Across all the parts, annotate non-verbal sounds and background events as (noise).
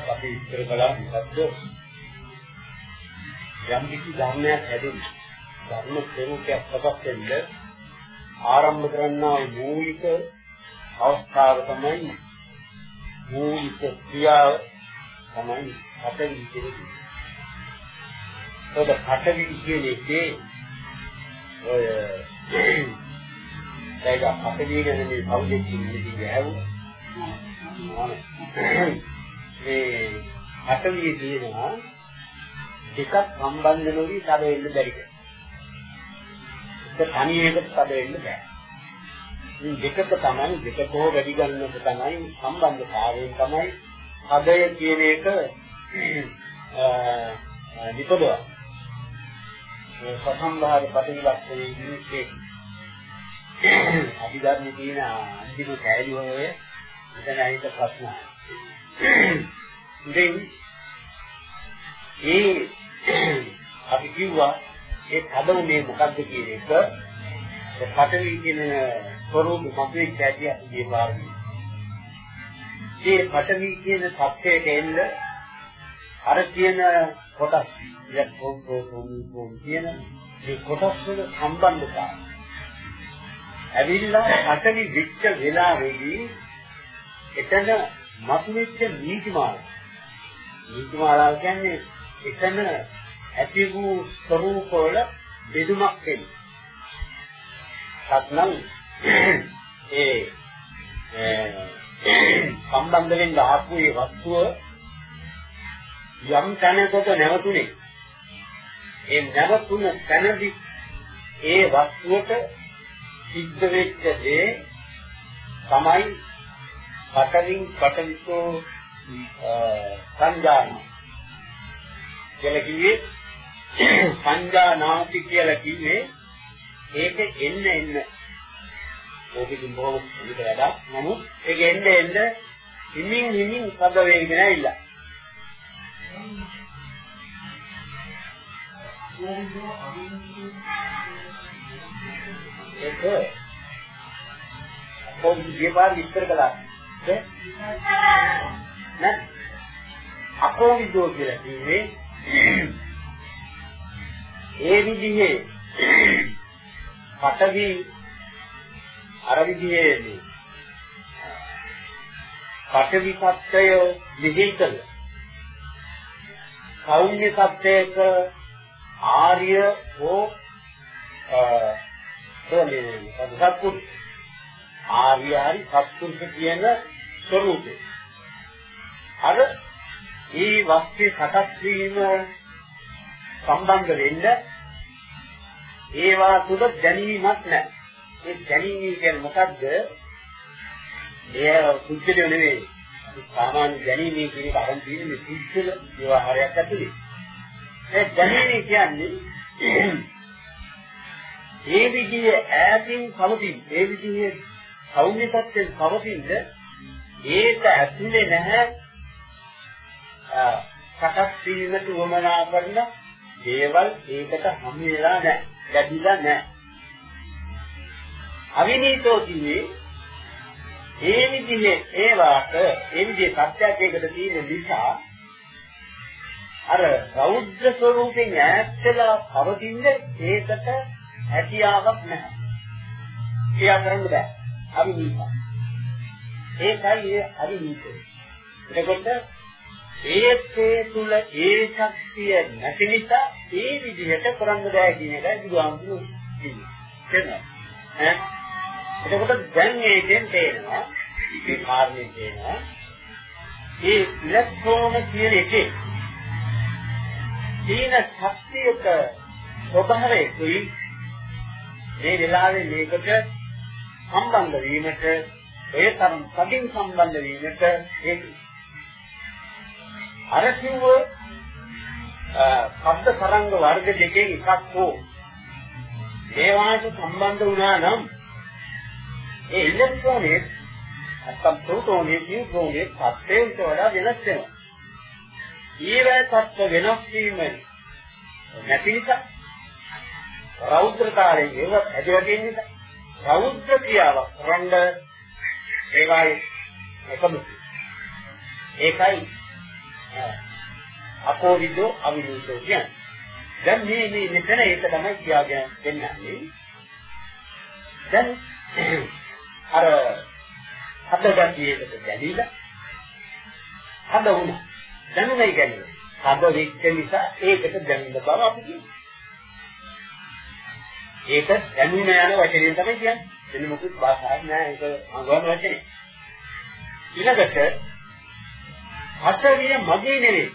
කොටසක් අපි ඉස්සර කළා මොකද්ද යම් කිසි ධර්මයක් හැදෙන්න ධර්ම ස්වરૂපයක් සකස් වෙන්න ආරම්භ කරන්නා මූලික අවස්ථාව තමයි මූලික ක්‍රියාව තමයි පඨවි කියන්නේ. ඒක පඨවි කියන එකේ ඔය ඒක පඨවි කියන මේ කවුද කියන්නේ ගැහුවා. මේ පඨවි කියනවා දෙකක් සම්බන්ධ නොවි තද වෙන්න බැරි කෙනා. ඒක තනියකට තද වෙන්න බෑ. මේ දෙකට තමයි දෙකකෝ වැඩි ගන්නක තමයි සම්බන්ධතාවයෙන් තමයි පදය කියන එක නිපදව. සසම්භාර ප්‍රතිලක්ෂණයේ ඉන්නේ අභිධර්ම කියන අන්තිම කැලි ඔය මෙතන අයිත ප්‍රශ්න. (coughs) ඉතින් ඒ (coughs) අපි කිව්වා ඒ පදවන්නේ මොකක්ද කියන එක පඨවි කියන ස්වરૂප මතෙක් ඇති අපේ පාරමී. මේ පඨවි කියන සත්‍යයට එන්න අර කියන කොටස් යක්කෝ කෝකෝ කියන මේ කොටස් වල සම්බන්ධතාවය. ඇවිල්ලා පඨවි විච්ච වෙලාවේදී එතන මතුවෙච්ච නීතිමාල. නීතිමාලාව කියන්නේ එතන ඇති වූ ස්වરૂප වල බෙදුමක් වෙන්නේ. සත්නම් ඒ සම්බන්ධ වෙන්න ආපු ඒ වස්තුව යම් තැනකට නැවතුනේ ඒ නැවතුන තැනදී ඒ වස්තුවට සිද්ධ වෙච්ච දේ තමයි පටවින් පටවිතෝ සංජාන කියලා කිව්වේ සංජානාති කියලා කිව්වේ ඒක එන්න එන්න ඕකකින් බොහොම විතර වැඩක්. නමුත් ඒක එන්න එන්න හිමින් හිමින් සබ්ද වේගෙන ඇවිල්ලා. ඒක කොහොමද ගියපාර විස්තර කළා. නෑ? අකෝවිදෝ කියලා කිව්වේ ඒ විදිහේ පටවි අර විදිහේ පටවි සත්‍යය විහිංකල සෞම්‍ය සත්‍යයක ආර්ය හෝ එන්නේ සත්පුරුෂ. ආර්ය හරි සත්පුරුෂ කියන ස්වરૂපේ අර මේ වස්තුවේ සකස් වීම සම්බන්ධ වෙන්න ඒවා තුල දැනීමක් නැහැ. ඒ දැනීම කියන්නේ මොකද්ද? ඒ කුච්චලිය නෙවෙයි. සාමාන්‍ය දැනීම කියන එක අරන් තියෙන්නේ කුච්චල ව්‍යවහාරයක් ඇතුලේ. ඒ දැනීම කියන්නේ (clears throat) ඒ විදිහේ ඈතින් පවතින ඒ විදිහේ සෞම්‍ය තත්ත්වෙන් පවතින ඒක ඇතුලේ නැහැ සකස් වීමට උවමනා කරන දේවල් ඒකට හම් වෙලා නැහැ. ගැදිලා නැහැ. අවිනීතෝ කියේ ඒ විදිහේ ඒවාට ඒ විදිහේ සත්‍යයක් ඒකට තියෙන නිසා අර රෞද්‍ර ස්වરૂපෙන් ඈත්ලා පවතින ඒකට හැකියාවක් නැහැ. ක්‍රියා කරන්න බෑ. අවිනීත. ඒකයි ඒ අවිනීතය. එතකොට ඒකේ තුල ඒ ශක්තිය නැති නිසා ඒ විදිහට කරන්න බෑ කියන එකයි බුදුහාමුදුරුවෝ කියන්නේ. තේරෙනවද? ඈ එතකොට දැන් මේකෙන් තේරෙනවා මේ කාරණේ තේරෙනවා ඒ ඉලෙක්ට්‍රෝන කියන එකේ තියෙන ශක්තියක ස්වභාවයකුයි මේ වෙලාවේ මේකට සම්බන්ධ වීමට ඒ තරම් සදින් සම්බන්ධ වීමට ඒ අර කිව්ව ශබ්ද තරංග වර්ග දෙකෙන් එකක් හෝ ඒවාට සම්බන්ධ වුණා නම් ඒ ඉලෙක්ට්‍රෝනේ නැත්තම් ප්‍රෝටෝනේ නියුට්‍රෝනේ සත්‍යයට වඩා වෙනස් වෙනවා. ඊවැ සත්‍ය වෙනස් වීම නැති නිසා රෞද්‍රකාරයෙන් ඒව හැදෙලා තියෙන නිසා රෞද්‍ර ක්‍රියාවක් කරන්න ඒකයි එකම ඒකයි අපෝවිදෝ අවිරුද්ධෝ කියන්නේ. දැන් මේ මේ මෙතන ඒක තමයි කියාගෙන දෙන්නන්නේ. දැන් අර හදගතියකට ගැලීලා හද වුණා. දැනුමයි ගැලීම. හද වෙච්ච නිසා ඒකට දැනෙන බව අපි කියනවා. ඒක දැනුම යන වචනයෙන් තමයි කියන්නේ. එන්න මොකද භාෂාවක් නෑ ඒක අඟවන වචනේ. ඊළඟට පඨවිය මගේ නෙවෙයි.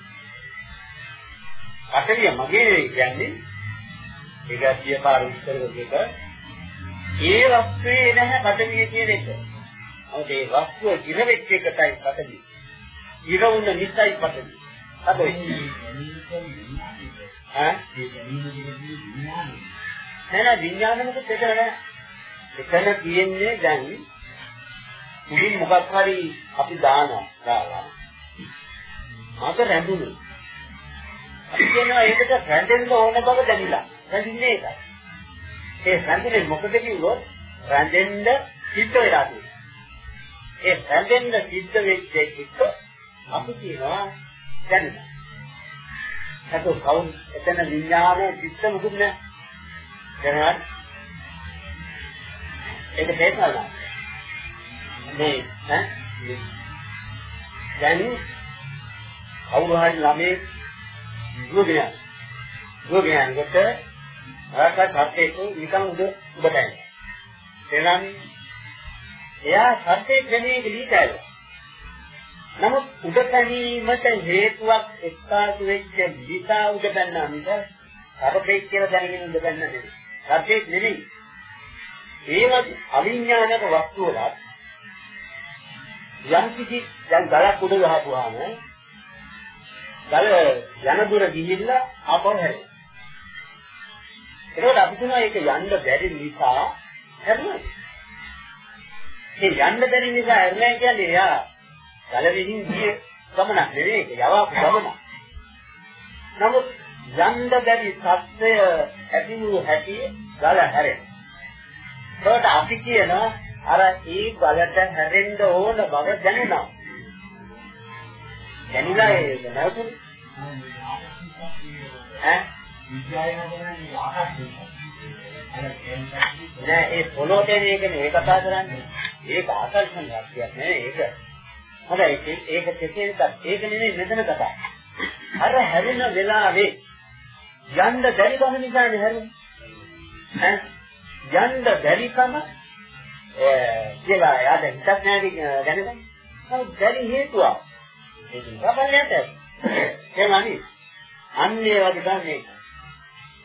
පඨවිය මගේ නෙවෙයි කියන්නේ ඒක කියපාර විස්තර කරන ඒ වස්තුවේ නැහැ පඨවිය කියන එක. නමුත් ඒ වස්තුව ඉර වෙච්ච එකයි පඨවිය. ඉර වුණ නිසයි පඨවිය. අදෝ ඈ නෑ විඥානෙකට දෙතර නෑ. එතන තියෙන්නේ දැන් මුලින් මොකක් හරි අපි දානවා දාලා මට රැඳුණු. අපි කියනවා ඒකට රැඳෙන්න ඕන බව දැනිලා. රැඳින්නේ ඒකයි. ඒ රැඳෙන්නේ මොකද කිව්වොත් රැඳෙන්න සිද්ධ වෙලා තියෙනවා. ඒ රැඳෙන්න සිද්ධ වෙච්ච එක අපි කියනවා දැනෙන. ඒක කවුන් එතන විඥානයේ සිද්ධ මුකුත් නෑ. දැනගන්න. ඒක තේරුණා. මේ ඈ දැන් කවුරු හරි ළමේ දුවගෙන යනවා. දුවගෙන යනකොට ආකාර සත්‍යයක නිකන් උඩ උඩට යනවා. එනම් එයා සත්‍යයේ ක්‍රමයේ ගලීතයි. නමුත් උඩ පැනීමට හේතුවක් එක්කාසු වෙච්ච නිසා උඩ පැන්නා මිස සර්පේ කියලා දැනගෙන උඩ පැන්න නෙවෙයි. සත්‍යයේ නෙවෙයි. ඒ වගේ අවිඥානික වස්තු වල යම් කිසි දැන් ගලක් උඩ ගහපුවාම ගල යන දුර ගිහිල්ලා ආපහු හැරෙනවා. ඒකෝට අපි කියනවා ඒක යන්න බැරි නිසා හැරුණා. ඒ යන්න බැරි නිසා හැරුණා කියන්නේ එයා ගල විහිං ගියේ ගමනක් නෙවෙයි ඒක යවාපු ගමනක්. නමුත් යන්න බැරි සත්‍යය ඇතිවු හැටි ගල හැරෙනවා. ඒකට අපි කියනවා අර ඒ ගලට හැරෙන්න ඕන බව දැනුණා. දැනිලා ඒක නැවතුනේ. ඈ විද්‍යාවෙන් හදන්නේ ආකාශය. නෑ ඒ පොළොට එන එක නෙවෙයි කතා කරන්නේ. ඒක ආකර්ෂණ ශක්තියක් නෙවෙයි ඒක. හොඳයි ඒක කෙසේද ඒක නෙවෙයි මෙතන කතා. අර හැරෙන වෙලාවේ යන්න බැරි කම නිසානේ හැරෙන්නේ. ඈ යන්න බැරිකම කියලා යාද හිතක් නැහැ දැනගන්න. නමුත් බැරි හේතුවක්. ඒක බලන්නට. එහෙමයි. අන්න ඒ වගේ තමයි.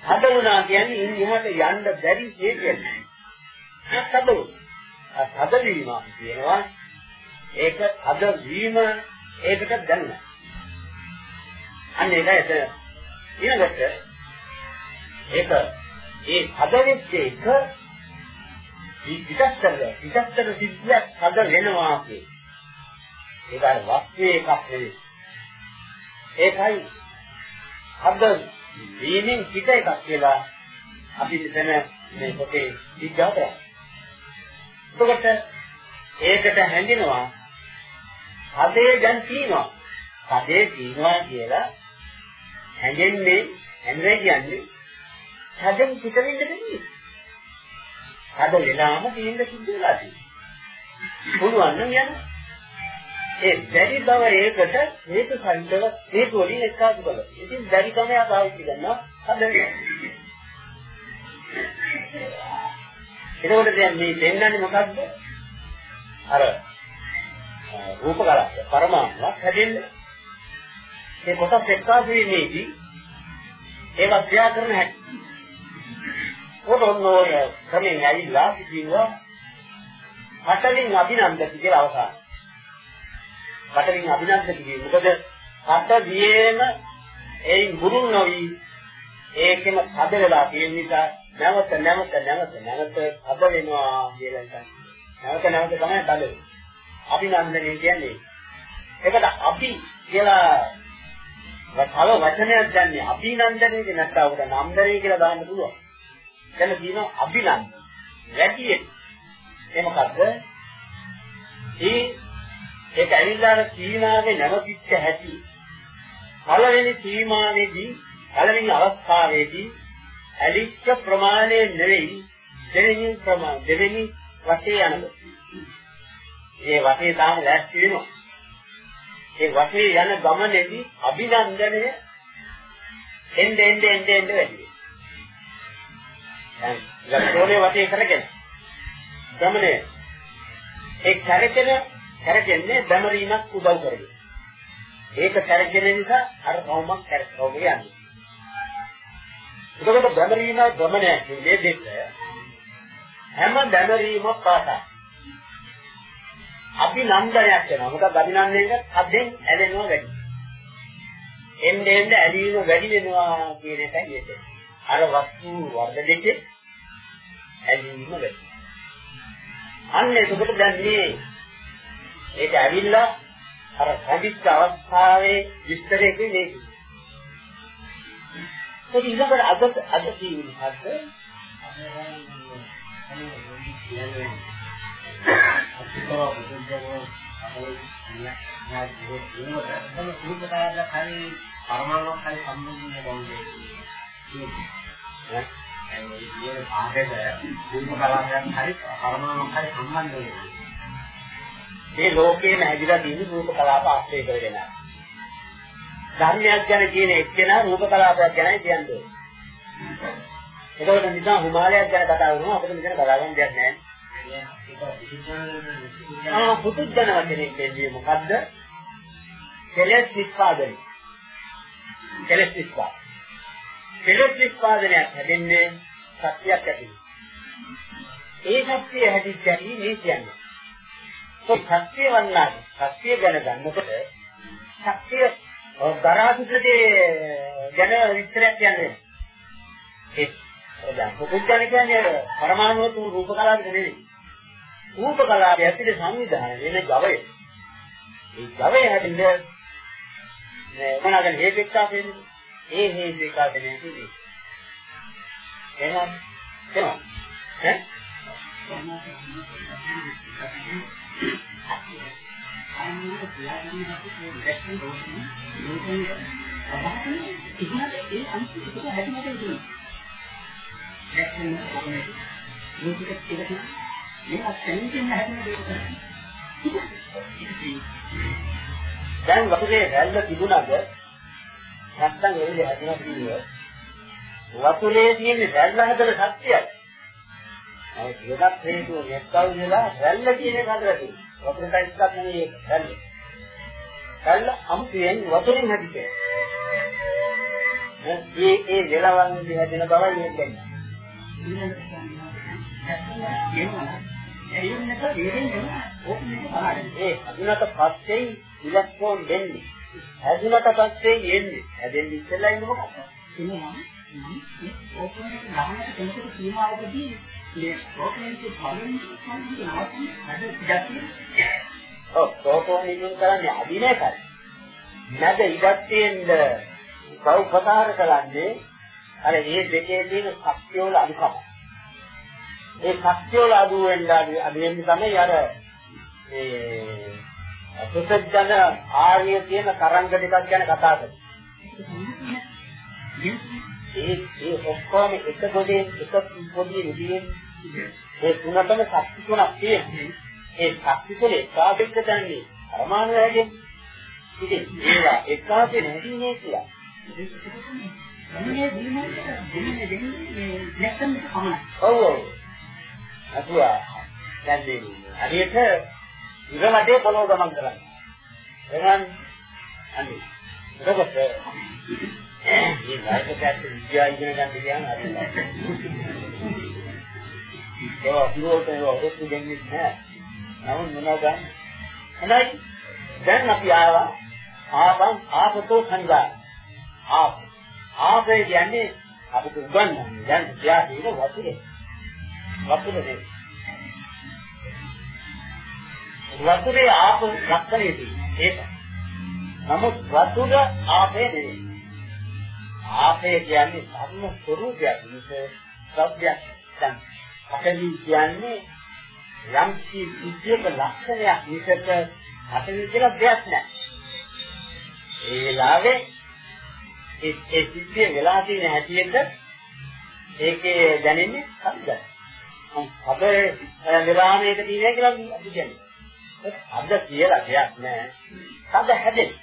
හදවුණා කියන්නේ ඉන්දියාට යන්න බැරි හේතුවක්. ඒක හදවුණා. හදවීම කියනවා ඒක හද වීම ඒකට දැනන. අන්න ඒකයි එතන. ඊළඟට ඒක ඒ හදවෙච්ච එක පිටස්තර පිටස්තර සිද්ධියක් හද වෙනවා කියේ. ඒක අර වස්තුවේ එකක් නෙවෙයි. ඒකයි හද වීමෙන් පිට එකක් කියලා අපි මෙතන මේ පොතේ විග්‍රහ කරා. එතකොට ඒකට හැඳිනවා හදේ දැන් තියෙනවා. හදේ තියෙනවා කියලා හැඟෙන්නේ හැඳිනේ කියන්නේ හදෙන් පිට වෙන්න දෙන්නේ. හද වෙලාම තියෙන්න සිද්ධ වෙලා තියෙනවා. පුළුවන් නම් යනවා. ඒ බැරි බව ඒකට හේතු සහිතව හේතු වලින් එක්කාසු කළා. ඉතින් බැරි කම යා පාවිච්චි කරනවා හදන්නේ. එතකොට දැන් මේ දෙන්නන්නේ මොකද්ද? අර රූප කලක් පරමාණුවක් හැදෙන්න. ඒ කොටස් එක්කාසු වීමේදී ඒවා ක්‍රියා කරන හැටි. පොතොන් ඔය ක්‍රමෙන් ඇවිල්ලා කිව්වා හතලින් අභිනන්දති කියලා අවසාන. බටරින් අභිනන්ද කිව්වේ. මොකද කට දියේම එයින් බුරුන් නොවි ඒකෙම හද වෙලා තියෙන නිසා නැවත නැවත නැවත නැවත හද වෙනවා කියලා හිතන්නේ. නැවත නැවත තමයි හද වෙන්නේ. අභිනන්දනය කියන්නේ. ඒකට අපි කියලා තව වචනයක් ගන්න අභිනන්දනය කියන නැත්නම් උඩ නම්දරේ කියලා දාන්න පුළුවන්. දැන් කියනවා අභිනන්දන. වැඩි ඒ මොකද්ද? ඒ ඒක ඇවිල්ලා අර සීමාවේ නැවතිච්ච හැටි. පළවෙනි සීමාවේදී පළවෙනි අවස්ථාවේදී ඇලිච්ච ප්‍රමාණය නෙවෙයි දෙවෙනි ප්‍රමාණ දෙවෙනි වශයෙන් යනවා. ඒ වශයෙන් තාම ලෑස්ති වෙනවා. ඒ වශයෙන් යන ගමනේදී අභිනන්දනය එnde ende ende ende වැඩි වෙනවා. දැන් ලක්ෂෝනේ වශයෙන් කරගෙන ගමනේ ඒ කැරකෙන කැරකෙන්නේ බැමරීමක් උදව් කරගෙන. ඒක කැරකෙන නිසා අර කවුමක් කැරකවම යන්නේ. එතකොට බැමරීම ගමනය කියන්නේ දෙක. හැම බැමරීමක් පාසා. අභිනන්දනයක් වෙනවා. මොකද අභිනන්දනයක හදෙන් ඇලෙනවා වැඩි. එන්නේ එන්නේ ඇලීම වැඩි වෙනවා කියන එකයි ඒක. අර වස්තු වර්ධනෙකේ ඇලීම වැඩි. අන්න එතකොට දැන් මේ ඒක ඇවිල්ලා අර කඩිච්ච අවස්ථාවේ විස්තරයකින් මේක. ඒක ඊළඟට අද අද කියන්නේ මොකද්ද? අපිටෝ බුදුදහම අපේ ඥානය දිනුවට තමයි සූත්‍රකාරලා හරි පරමාණුක් හරි සම්බන්ධ වෙන්නේ නේ. ඒ කියන පාඩේද රූප කලාපයන් හරි පරමාණුක් හරි සම්බන්ධ වෙනවා. මේ ලෝකේම හැදිලා තියෙන රූප කලාප ආශ්‍රය කරගෙන. ධර්මයක් ගැන කියන එක්කෙනා රූප කලාපයක් ගැනයි කියන්නේ. ඒකවල නිසා හිමාලයක් ගැන කතා කරනවා අපිට මෙතන කතා කරන්න දෙයක් නැහැ. ආ පුදුජන වචනේ කියන්නේ මොකද්ද? කෙලෙස් නිස්පාදනය. කෙලෙස් නිස්පාදනය. කෙලෙස් නිස්පාදනයක් හැදෙන්නේ ශක්තියක් ඇති. ඒ ශක්තිය හැදිච්ච හැටි මේ කියන්නේ. ඒ ශක්තිය වන්නාට ශක්තිය ගැන ගන්නකොට ශක්තිය දරා සිටේ ගැන විස්තරයක් කියන්නේ. ඒ දැන් පුදුජන කියන්නේ පරමාණු තු රූප කලාවක නෙවෙයි. රූප කලාවේ ඇතුලේ සංවිධානය වෙන ජවය. ඒ ජවය හැදින්නේ මොනවාගෙන හේපෙක්කා කියන්නේ ඒ හේපෙක්කා දෙන්නේ කිව්වේ. එහෙනම් එනවා. ඈ? අනිත් ප්‍රයත්න දෙකේ දැක්කේ රෝහි මේකේ අදහන ඉහළ ඒ අන්තිම එක හැදෙන්නට ඉන්නේ. දැක්කේ කොහොමද? මේක ටිකක් මේක සෙන්ටින් හැදෙන දෙයක් තමයි. දැන් වතුරේ රැල්ල තිබුණාද නැත්තම් ඒ විදිහ හැදෙනවා කියන්නේ වතුරේ තියෙන රැල්ල හදන ශක්තියයි. ඒ කියනත් හේතුව නැත්තව කියලා රැල්ල කියන එක හදලා තියෙනවා. වතුරට ඉස්සක් නෙවෙයි රැල්ල. රැල්ල අමුතුවෙන් වතුරෙන් හැදිච්ච. මේ ඒ වෙලවන් විදිහ හැදෙන බවයි මේ කියන්නේ. ඒ අදුනට පස්සේ ඉලෙක්ට්‍රෝන දෙන්නේ. හැදුනට පස්සේ එන්නේ. හැදෙන්න ඉස්සෙල්ලා ඉන්න මොකක්ද? එනවා. මේ ඕපනේට ගහනට කෙනෙකුට සීමාවකදී මේ ඕපනේට පළවෙනි සංකීර්ණ නැති අද ඉඩක් ඔව් ඕපනේට කරන්නේ අදිනේකයි. නැද ඉඩක් තියෙන සෞපකාර කරන්නේ අර මේ දෙකේ තියෙන ශක්තිය වල අනුකම. ඒ ශක්තිය වල අඩු වෙන්න අඩු වෙන්නේ තමයි අර ඒ සුසජන ආර්ය කියන තරංග දෙකක් ගැන කතා කරන්නේ. ඒ ඒ ඔක්කොම එක ගොඩේ එක පොඩි විදියෙන් ඒ තුනටම ශක්ති තුනක් තියෙනවා. ඒ ශක්ති තුන එකාපෙක තන්නේ පරමාණු හැදෙන්නේ. ඉතින් ඒවා එකාපේ නැතිනේ කියලා. මේ දිනේ දිනේ දිනේ නැත්නම් කමන. ඔව් ඔව්. අතුවා දැන් දෙන්නේ. හරියට ඉරමඩේ පොළොව ගමන් කරන්නේ. එහෙනම් අනේ. එතකොට මේ නායකයාට විද්‍යාව ඉගෙන ගන්න කියන හරි. ඒක අතුරෝට ඒක ඔරොත්තු දෙන්නේ නැහැ. නමුත් මොනවද ගන්න? හොඳයි. දැන් අපි ආවා ආපන් ආපතෝ සංගා. ආප. ආපේ කියන්නේ අපිට උගන්වන්නේ. දැන් තියා තියෙන වතුරේ. වතුරේ. වතුරේ ආප ලක්ෂණය තියෙනවා. ඒක. නමුත් වතුර ආපේ නෙවෙයි. ආපේ කියන්නේ ධර්ම ස්වરૂපයක් මිස සබ්දයක්. දැන් පඨවි කියන්නේ යම් කිසියක ලක්ෂණයක් මිසක පඨවි කියලා දෙයක් නැහැ. ඒ වෙලාවේ ඒ ඒ සිද්ධිය වෙලා තියෙන හැටියට ඒකේ දැනෙන්නේ සබ්දයි. අද විරාමයක තියෙනවා කියලා අපි කියන්නේ. අද කියලා දෙයක් නැහැ. සබ්ද හැදෙන්නේ.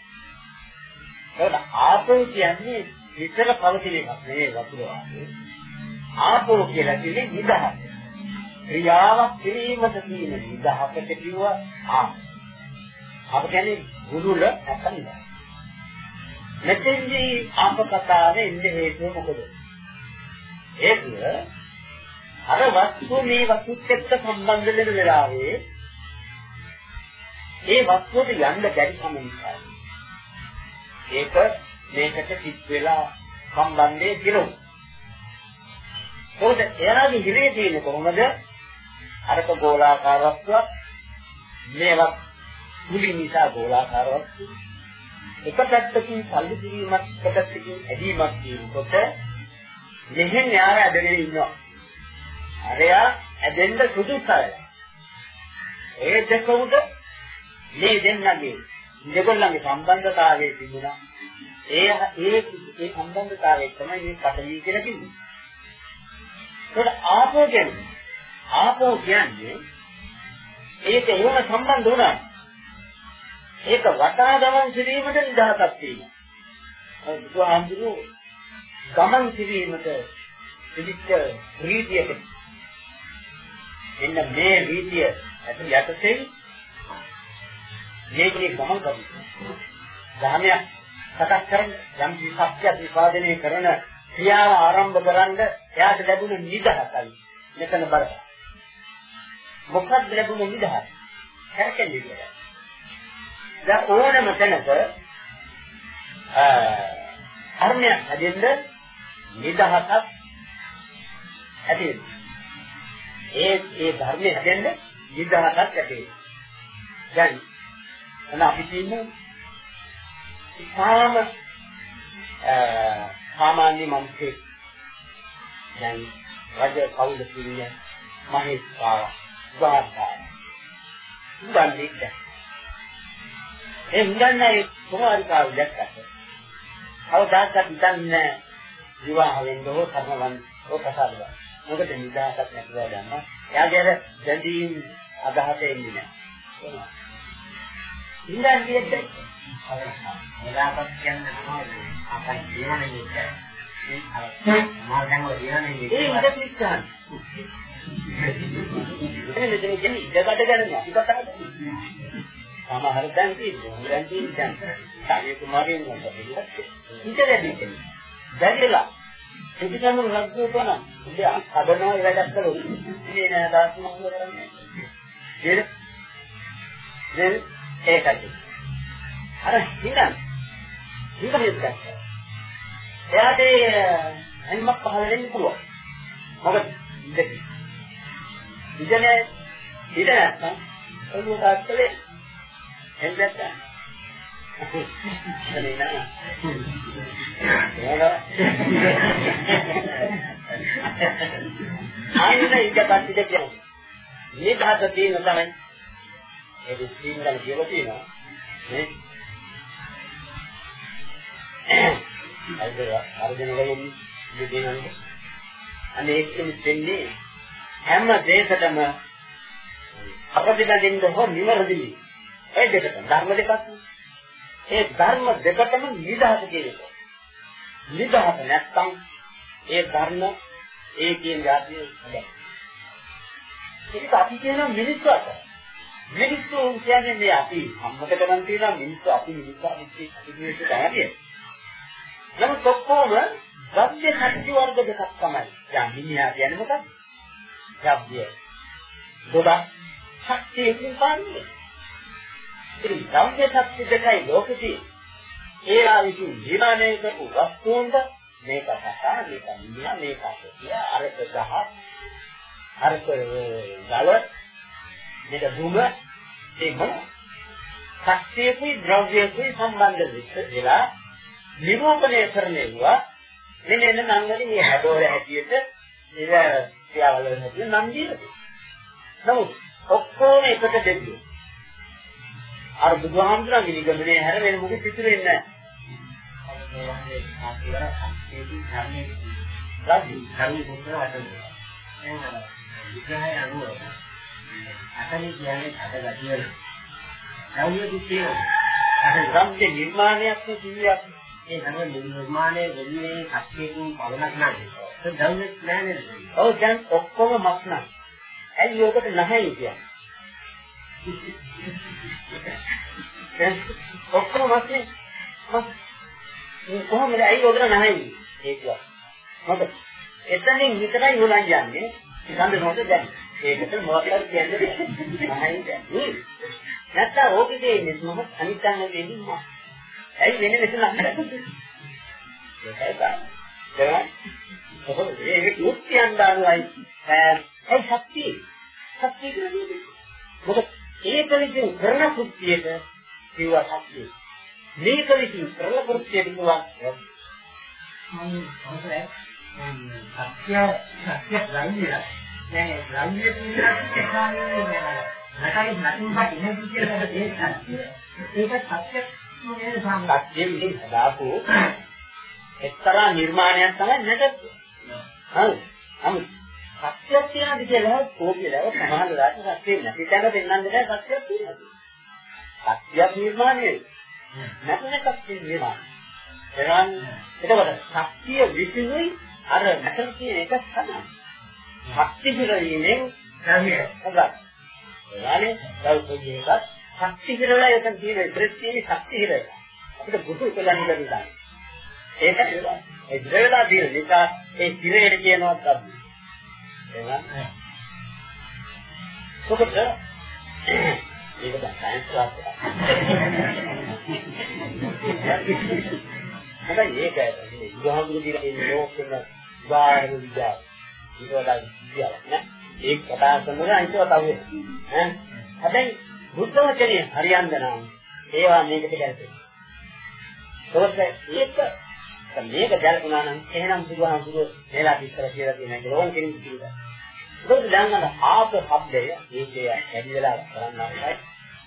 ඒකට ආපෝ කියන්නේ විතර පවතින එකක් නෙවෙයි වතුර වාගේ. ආපෝ කියලා කියන්නේ නිදහස. ක්‍රියාවක් කිරීමට තියෙන නිදහසට කිව්වා ආ. අප කියන්නේ ගුරුල නැත්නම් මෙතෙන්දී ආප කතාවේ ඉන්නේ හේතුව මොකද? හේතුව අර වස්තු මේ වස්තුත් එක්ක සම්බන්ධ වෙන වෙලාවේ ඒ වස්තුවට යන්න බැරි කම නිසා. ඒක මේකට සිත් වෙලා සම්බන්ධයේ දිනුන. ඒකද එයාගේ හිරේ තියෙන කොහොමද? අරක ගෝලාකාර වස්තුවක් මේවා කුලි නිසා ගෝලාකාර වස්තු එක පැත්තකින් සල්ලි කිරීමක් එක පැත්තකින් ඇදීමක් කියනකොට මෙහෙන් යාර ඇදගෙන ඉන්නවා අරයා ඇදෙන්න සුදුසුයි ඒ දෙකවුද මේ දෙන්නගේ දෙගොල්ලන්ගේ සම්බන්ධතාවයේ තිබුණා ඒ ඒ ඒ සම්බන්ධතාවය තමයි මේ පටවි කියලා කිව්වේ ඒකට ආපෝ කියන්නේ ආපෝ කියන්නේ ඒක එහෙම සම්බන්ධ වුණා. ඒක වටා ගමන් කිරීමට නිදහසක් තියෙනවා. බුදුහාමුදුරුවෝ ගමන් කිරීමට පිළිච්ච රීතියක එන්න මේ රීතිය ඇතුළ යටතේ මේකේ ගමන් කරනවා. ධර්මයක් සකස් කරන යම් කිසි විපාදනය කරන ක්‍රියාව ආරම්භ කරන්න එයාට ලැබුණු නිදහසයි මෙතන බලන්න. මොකක්ද ලැබුණේ නිදහස? හැරකෙන්නේ කියලා. දැන් ඕනම තැනක අර්ණ්‍ය හදෙන්න නිදහසක් ඇති ඒ ඒ ධර්මයේ හදෙන්න නිදහසක් ඇති දැන් එන අපි කියන්නේ ඉතාම සාමාන්‍ය මනුස්සයෙක් දැන් රජ කවුද කියන්නේ මහේස්ත්‍රාව ගාථා. උගන්නේ දැක්ක. ඒ උගන්නේ කුමාරිකාව දැක්කට. කවදාකවත් හිතන්නේ විවාහ වෙන්න හෝ කර්මවන් හෝ කසාදව. මොකද නිදාසක් නැතුව ගන්න. එයාගේ අර දැඳීම් අදහස එන්නේ නැහැ. ඉන්දන්නේ දැක්ක. එලාපත් කියන්නේ මොනවද? අපන් ජීවනයේ ඉන්න. ඒ අර මාර්ගංග ජීවනයේ ඉන්න. ඒ ඉඳ පිටාන. එතන මෙතන කියන්නේ ඉඩකඩ ගැන අපි කතා කරන්නේ. සමහර දැන් තියෙනවා. දැන් තියෙන දැන් සාමිය කුමාරයන් වහන්සේ ඉතලදී දැන්දලා පිටිසම රද්දෝතන ඉතින් හදනවා වැඩක් කළොත් ඉන්නේ නෑ දාස් මොකද කරන්නේ. නේද? නේද? ඒකයි. අර හිතන්න. හිතෙත් දැක්ක. එයාට අනිමක් පහල වෙන්න පුළුවන්. මොකද ඉඳි ඉඳනේ ඉඳ නැත්තම් ඔළුව තාත්තලේ හෙල්ලත් එනේ නා අන්න එක පැත්තට කියනවා නිදහස තියෙන තමයි ඒ සිංහල කියලා තියෙනවා. නේ? අද අර්ජන වලින් දෙන්නේ අනේ ඒක දෙන්නේ හැම දෙයකටම අපදිබඳින්න හෝ නිවැරදි ඒ දෙකට ධර්ම දෙකක් ඒ ධර්ම දෙකටම නිදහස කියනවා නිදහස නැත්තම් ඒ ධර්ම ඒ කියන જાතිය හදයි ඒක අපි කියන මිනිස්සු අත මිනිස්සු කියන්නේ මේ අපි සම්මත කරන් තියෙන මිනිස්සු අපි මිනිස්සු අපි මිනිස්සු තමයි නමුත් ඔක්කොම සත්‍ය සත්‍ය වර්ග දෙකක් තමයි දැන් මිනිහා කියන්නේ මොකක්ද ශබ්දය. ගොඩක් ශක්තියකින් පාන්නේ. ඉතින් සෞන්දර්ය ශක්ති දෙකයි ලෝකෙදී. ඒවා විසින් නිර්මාණය කරපු වස්තුන්ට මේක සතා මේක නිය මේක කිය අරක ගහ අරක ගල මේක දුම ඒ මොන ශක්තියකුයි ද්‍රව්‍යයකුයි සම්බන්ධ වෙලා නිරූපණය කරනවා මෙන්න එන නම් වලින් මේ හැඩෝර හැටියට ඒක ක්‍රියාවල හැටියට නම් දීලා නමුත් ඔක්කොම එකට දෙන්නේ අර බුදුහාමුදුරන්ගේ නිගමනයේ හැර වෙන මොකද පිටුරෙන්නේ නැහැ. අතනේ කියන්නේ අද ගැටියල. රාජ්‍ය තියෙනවා. අර ගම්ගේ නිර්මාණයක් කිව්වක්. ඒ නම නිර්මාණය වෙන්නේ කච්චේකින් පවණක් නැහැ. ඒක දවුනෙත් නැහැ නේද? ඔව් දැන් ඔක්කොම මක්නා. ඇයි ඔකට නැහැ කියන්නේ? ඔක්කොම මස්නේ කොහොමද ඇයි ඔතන නැහැ ඒක මොකද එතනින් විතරයි හොලන් යන්නේ ගඳ නොද දැන් ඒකට මොකක්ද කියන්නේ නැහැ දැන් නැත්නම් ඕකේ තියෙන්නේ මොකක් අනිත්‍යංග දෙන්නේ මා ඇයි වෙන මෙතන අහන්නේ ඒකයි බලන්න කොහොමද ඒක යුක්තියන් දානවායි ඒ ශක්තිය ශක්තිය කියන්නේ මොකද ඒක විසින් කරන කෘත්‍යයට කිව්වා ශක්තිය. මේක විසින් කරන කෘත්‍යයට කිව්වා මම හොඳයි. සත්‍ය සත්‍ය ගන්නේ නෑ ගන්නේ කියලා ඒකානේ නටයි නටින්පත් ඉන්නේ කියලා ඒ සත්‍ය ඒක සත්‍ය මොනේද සාම සත්‍ය විදිහ හදාපු එක්තරා නිර්මාණයක් තමයි නටත්. හරි. නමුත් සත්‍යයක් තියනද කියලා කෝපියලව සමාන දාට සත්‍ය නැති තැන පෙන්වන්න බෑ සත්‍යයක් තියෙනවා. සත්‍යයක් නිර්මාණය නැත්නම් සත්‍ය නිර්මාණය. එරන් එතකොට සත්‍ය විසිනුයි අර නැතර කියන එක තමයි. සත්‍ය පිළිවෙලින් කර්මය හදා. එයානේ දවසේක ශක්ති කියලා එකක් තියෙන දෘෂ්ටියේ ශක්ති කියලා. අපිට බුදු කියලා නිකන් ඒක ඒ ඉතිරෙලා තියෙන නිසා ඒ ඉතිරෙට කියනවා තමයි. එහෙනම් මොකද මේක දැන් සයන්ස් ක්ලාස් එකක්. හැබැයි ඒක ඉගහඳුරු දිලා ඉන්නේ ලෝකෙම උදාහරණ විද්‍යාව. ඊට වඩා විද්‍යාවක් නෑ. ඒක කතා කරනවා අයිතව තව ඈ. හැබැයි බුද්ධ වචනේ හරියන්ද නම් ඒවා මේකට ගැලපෙනවා. ඒකත් ඒක මේක දැල්ුණා නම් එහෙනම් බුදුහාමුදුරුවෝ මේලා විස්තර කියලා තියෙනවා ඒක ඕන කෙනෙක් කියනවා. ඒකත් දැන් අර ආප શબ્දය ඒකේ ඇදි වෙලා කරන්නයි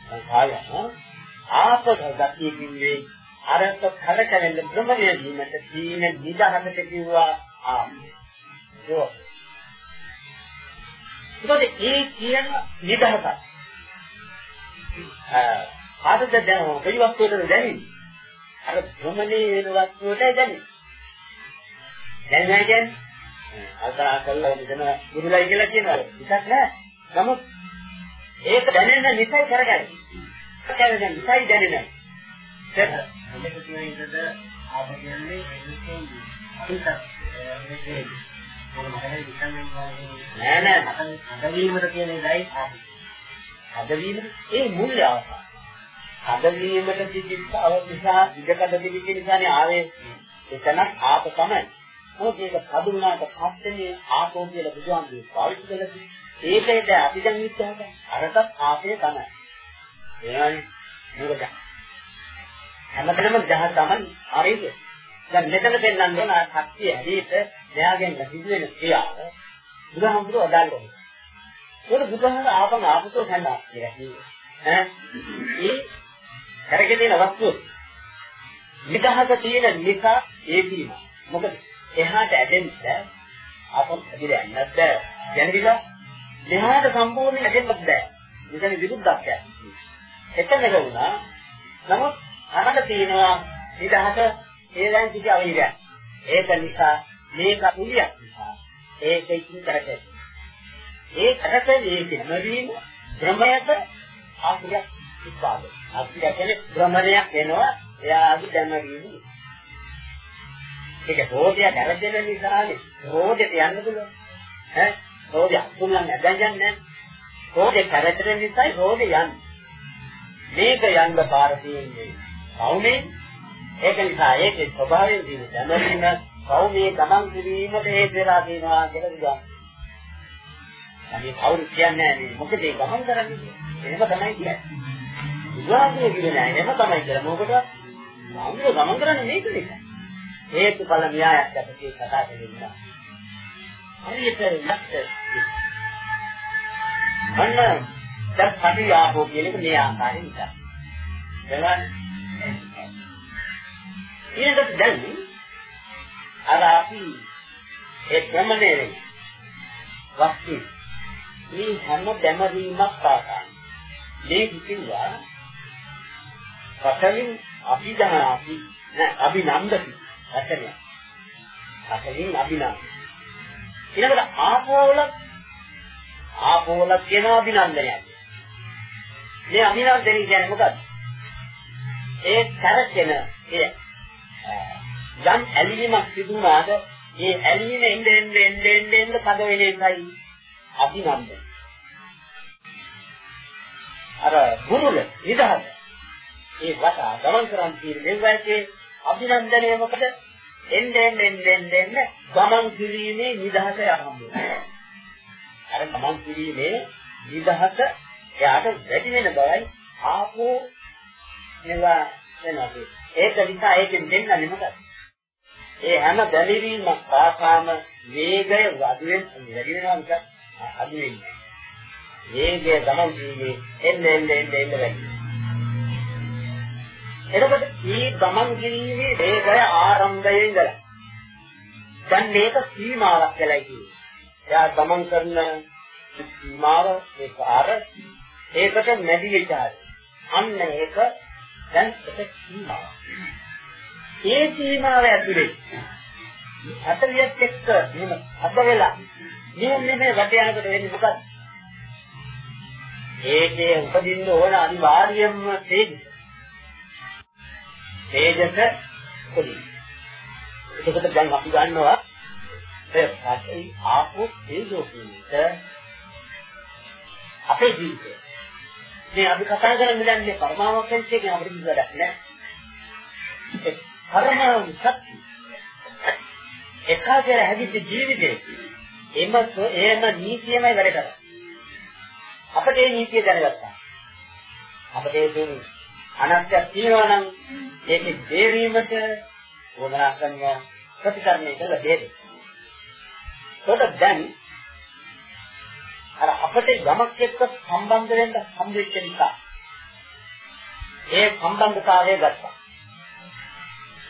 සංඛාය ආප ගතිය කිව්වේ අරක කලකැවෙන්න බ්‍රහ්මණය දීමට තීන නිදහකට කිව්වා ආප. ඒකත් ඒ කියන නිදහසක්. ආදද දැන් කොයි වස්තුවකද දැනෙන්නේ? අර භ්‍රමණේ වෙන වස්තුවට දැනෙන්නේ. දැන් කියන්නේ අල්තරා කළා මෙතන ගුරුලයි කියලා කියනවා. විතක් නෑ. නමුත් ඒක දැනෙන නිසයි කරගන්නේ. කරගන්නේ නිසයි දැනෙන. ඒක මේක කියන ඉඳද ආප කියන්නේ අපිට නෑ නෑ හදවීමට කියන එකයි හදවීමට ඒ මුල් අවස්ථාව. හදවීමට තිබිච්ච අවශ්‍යතා ඉඩකඩ තිබිච්ච නිසානේ ආවේ එතනක් ආප තමයි. මොකද ඒක හදුනාට පස්සේ ආපෝ කියලා බුදුහාමුදුරුවෝ පාවිච්චි කළා. ඒකේද අපි දැන් ඉස්සහට අරකට ආපේ තමයි. එනවනේ මොකද? හැමතැනම ජහ තමයි හරිද? දැන් මෙතන පෙන්නන්න ඕන ආ ශක්තිය හැදීට මෙයාගෙන් සිදුවෙන ක්‍රියාව බුදුහාමුදුරුවෝ අදාළ වෙනවා. ඒක බුදුහාමුදුරුවෝ ආපම ආපතෝ හැන්දා කියලා කිව්වා. ඈ ඒ කරගෙන තියෙන වස්තුව නිදහස තියෙන නිසා ඒ වීම. මොකද එහාට ඇදෙන්න අපොත් ඇදිලා යන්නත් බෑ. දැනගිලා මෙහාට සම්පූර්ණයෙන් ඇදෙන්නත් බෑ. මෙතන විරුද්ධත්වයක්. එතන ගුණා නමුත් අරකට තියෙනවා නිදහස ඒ දැන් කිසි අවහිරයක්. ඒක නිසා මේක උලියක් නිසා ඒක ඉතින් කරකැයි. ඒ කරකැයි කියනවීම බ්‍රහ්මයට ආශ්‍රයක් උත්පාද. ආශ්‍රය කියන්නේ බ්‍රහ්මණයක් වෙනවා එයාගේ දැනගීම. ඒක රෝධය දැරදෙන නිසානේ රෝධයට යන්න පුළුවන්. ඈ රෝධය අතුල්ලන් නැදන් යන්නේ රෝධය කරතර නිසායි රෝධය යන්නේ. මේක යන්න පාර තියෙන්නේ. කවුනේ? ඒක නිසා ඒකේ ස්වභාවයෙන් තියෙන දැනීම කවුනේ ගමන් කිරීමට හේතු වෙලා තියෙනවා කියලා කියනවා. අනේ කවුරු කියන්නේ නැහැ මොකද ඒ ගමන් කරන්නේ? එහෙම තමයි කියන්නේ. බුදුහාමුදුරුවෝ කිව්වේ නෑ එහෙම තමයි කියලා මොකටද? ආමුදුර ගමන් කරන්නේ මේක නිසා. හේතුඵල න්‍යායක් ඇතුලේ කතා කරන්නේ. හරියට යක්ෂ අන්න දැන් පටි ආපෝ කියන එක මේ ආකාරයෙන් ඉතින්. එහෙනම් ඊළඟට දැන් අර අපි ඒ ප්‍රමණය වස්තු මේ හැම දැමරීමක් පාසාන මේ කිව්වා පතලින් අභිදානාති නෑ අභිනන්දති වචනය පතලින් අභිනන්ද. ඊළඟට ආපෝල ආපෝල කියන අභිනන්දනයක්. මේ අභිනන්දනය කියන්නේ මොකක්ද? ඒ කරකෙන ඒ යම් ඇලීමක් සිදු වුණාද ඒ ඇලීම එන්නේ එන්නේ එන්නේ එන්නේ පද වෙන එකයි අභිනන්දනය අර ගුරුල නිදහස. ඒ වසා ගමන් කරන් තියෙන දෙවියන්ගේ අභිනන්දනය මොකද? එන්නේ එන්නේ එන්නේ ගමන් කිරීමේ නිදහස යහම්බුනේ අර ගමන් කිරීමේ නිදහස එයාට වැඩි වෙන බවයි ආපෝ ඒවා වෙනවා. ඒක නිසා ඒකෙන් දෙන්නන්නේ මොකද ඒ හැම බැලිරීමක් පාසාම වේගය වඩුවෙන් වැඩි වෙනවා මිසක් අඩු වෙන්නේ වේගය ගමන් කිරීමේ එන්න එන්න එන්න එන්න වැඩි. එතකොට මේ ගමන් කිරීමේ වේගය ආරම්භයේ ඉඳලා දැන් මේක සීමාවක් කියලා කියනවා. එයා ගමන් කරන සීමාව ඒක අර ඒකට නැති විචාරය. අන්න ඒක දැන් ඒක සීමාවක්. ඒ සීමාව ඇතුලේ 40ක් එක්ක මෙහෙම අද වෙලා මේ මේ රට යනකොට වෙන්නේ මොකක්ද? ඒකේ උපදින්න ඕන අනිවාර්යයෙන්ම තේජස. තේජස උපදින්න. එතකොට දැන් අපි ගන්නවා ඒ පස්සේ ආපෝ තේජෝ කියන්නේ අපේ ජීවිතය. මේ අපි කතා කරන්නේ දැන් මේ පරමාවක්ෂයෙන් කියන අපිට කිසිවක් නැහැ. පරමාව සත්‍ය. එකාගේ හැදිච්ච ජීවිතේ එම එම නීතියමයි වැඩ කරන්නේ. අපිට මේ නීතිය දැනගත්තා. අපිට ඒ අනත්යක් තියෙනවා නම් ඒකේ දේවීමට වුණා කරන ප්‍රතිකරණය කළ දෙයක්. ඒකට දැන් අර අපිට යමක් එක්ක සම්බන්ධ වෙන්න හම්බෙච්ච නිසා ඒ සම්බන්ධතාවය ගත්තා.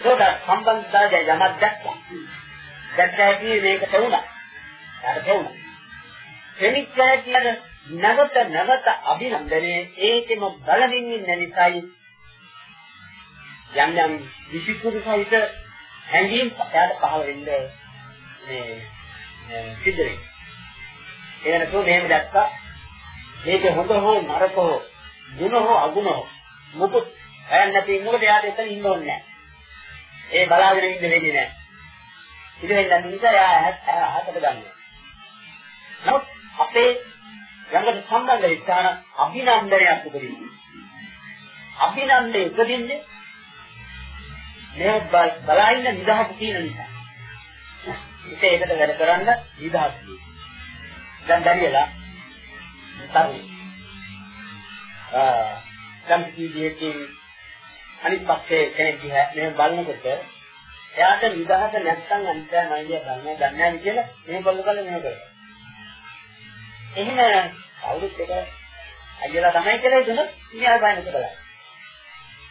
ඒකට සම්බන්ධතාවය යමක් දැක්කා. දැක්කා කියන්නේ මේකට වුණා. ඊට වුණා. කෙනෙක් කියන්නේ නැවත නැවත අභිනන්දනයේ ඒකෙම බලමින් ඉන්න නිසායි යම් යම් විසිකුරු සහිත හැඟීම් එයාට පහළ වෙන්නේ මේ සිද්ධ වෙන්නේ. ඒ වෙනතෝ මෙහෙම දැක්කා මේක හොඳ හෝ නරක හෝ ගුණ හෝ අගුණ හෝ මොකද හැයන් නැති මොකද එයාට එතන ඉන්න ඕනේ නැහැ. ඒ බලාගෙන ඉන්න වෙන්නේ නැහැ. ඉතින් එන්න නිසා එයා හතට ගන්නවා. නමුත් අපේ ළඟට සම්බන්ධ ස්ථාන අභිනන්දනයක් උපදිනවා. අභිනන්දේ උපදින්නේ මේ බලයින්න නිදහස තියෙන නිසා. ඒක ඒකට වැඩ කරන්න නිදහස තියෙනවා. දැන් දැරියලා තරුණ. ආ දැන් කීයේකින් අනිත් පැත්තේ කෙනෙක් දිහා මෙහෙම බලනකොට එයාට නිදහස නැත්තම් අනිත්‍යයි මයිලිය බලන්නේ දන්නේ නැහැ කියලා මේ බලන කල මෙහෙම කරනවා. එහෙම අවුරුත් එක අයියලා තමයි කියලා දුන්නොත් ඉතින් බලන්න බලන්න.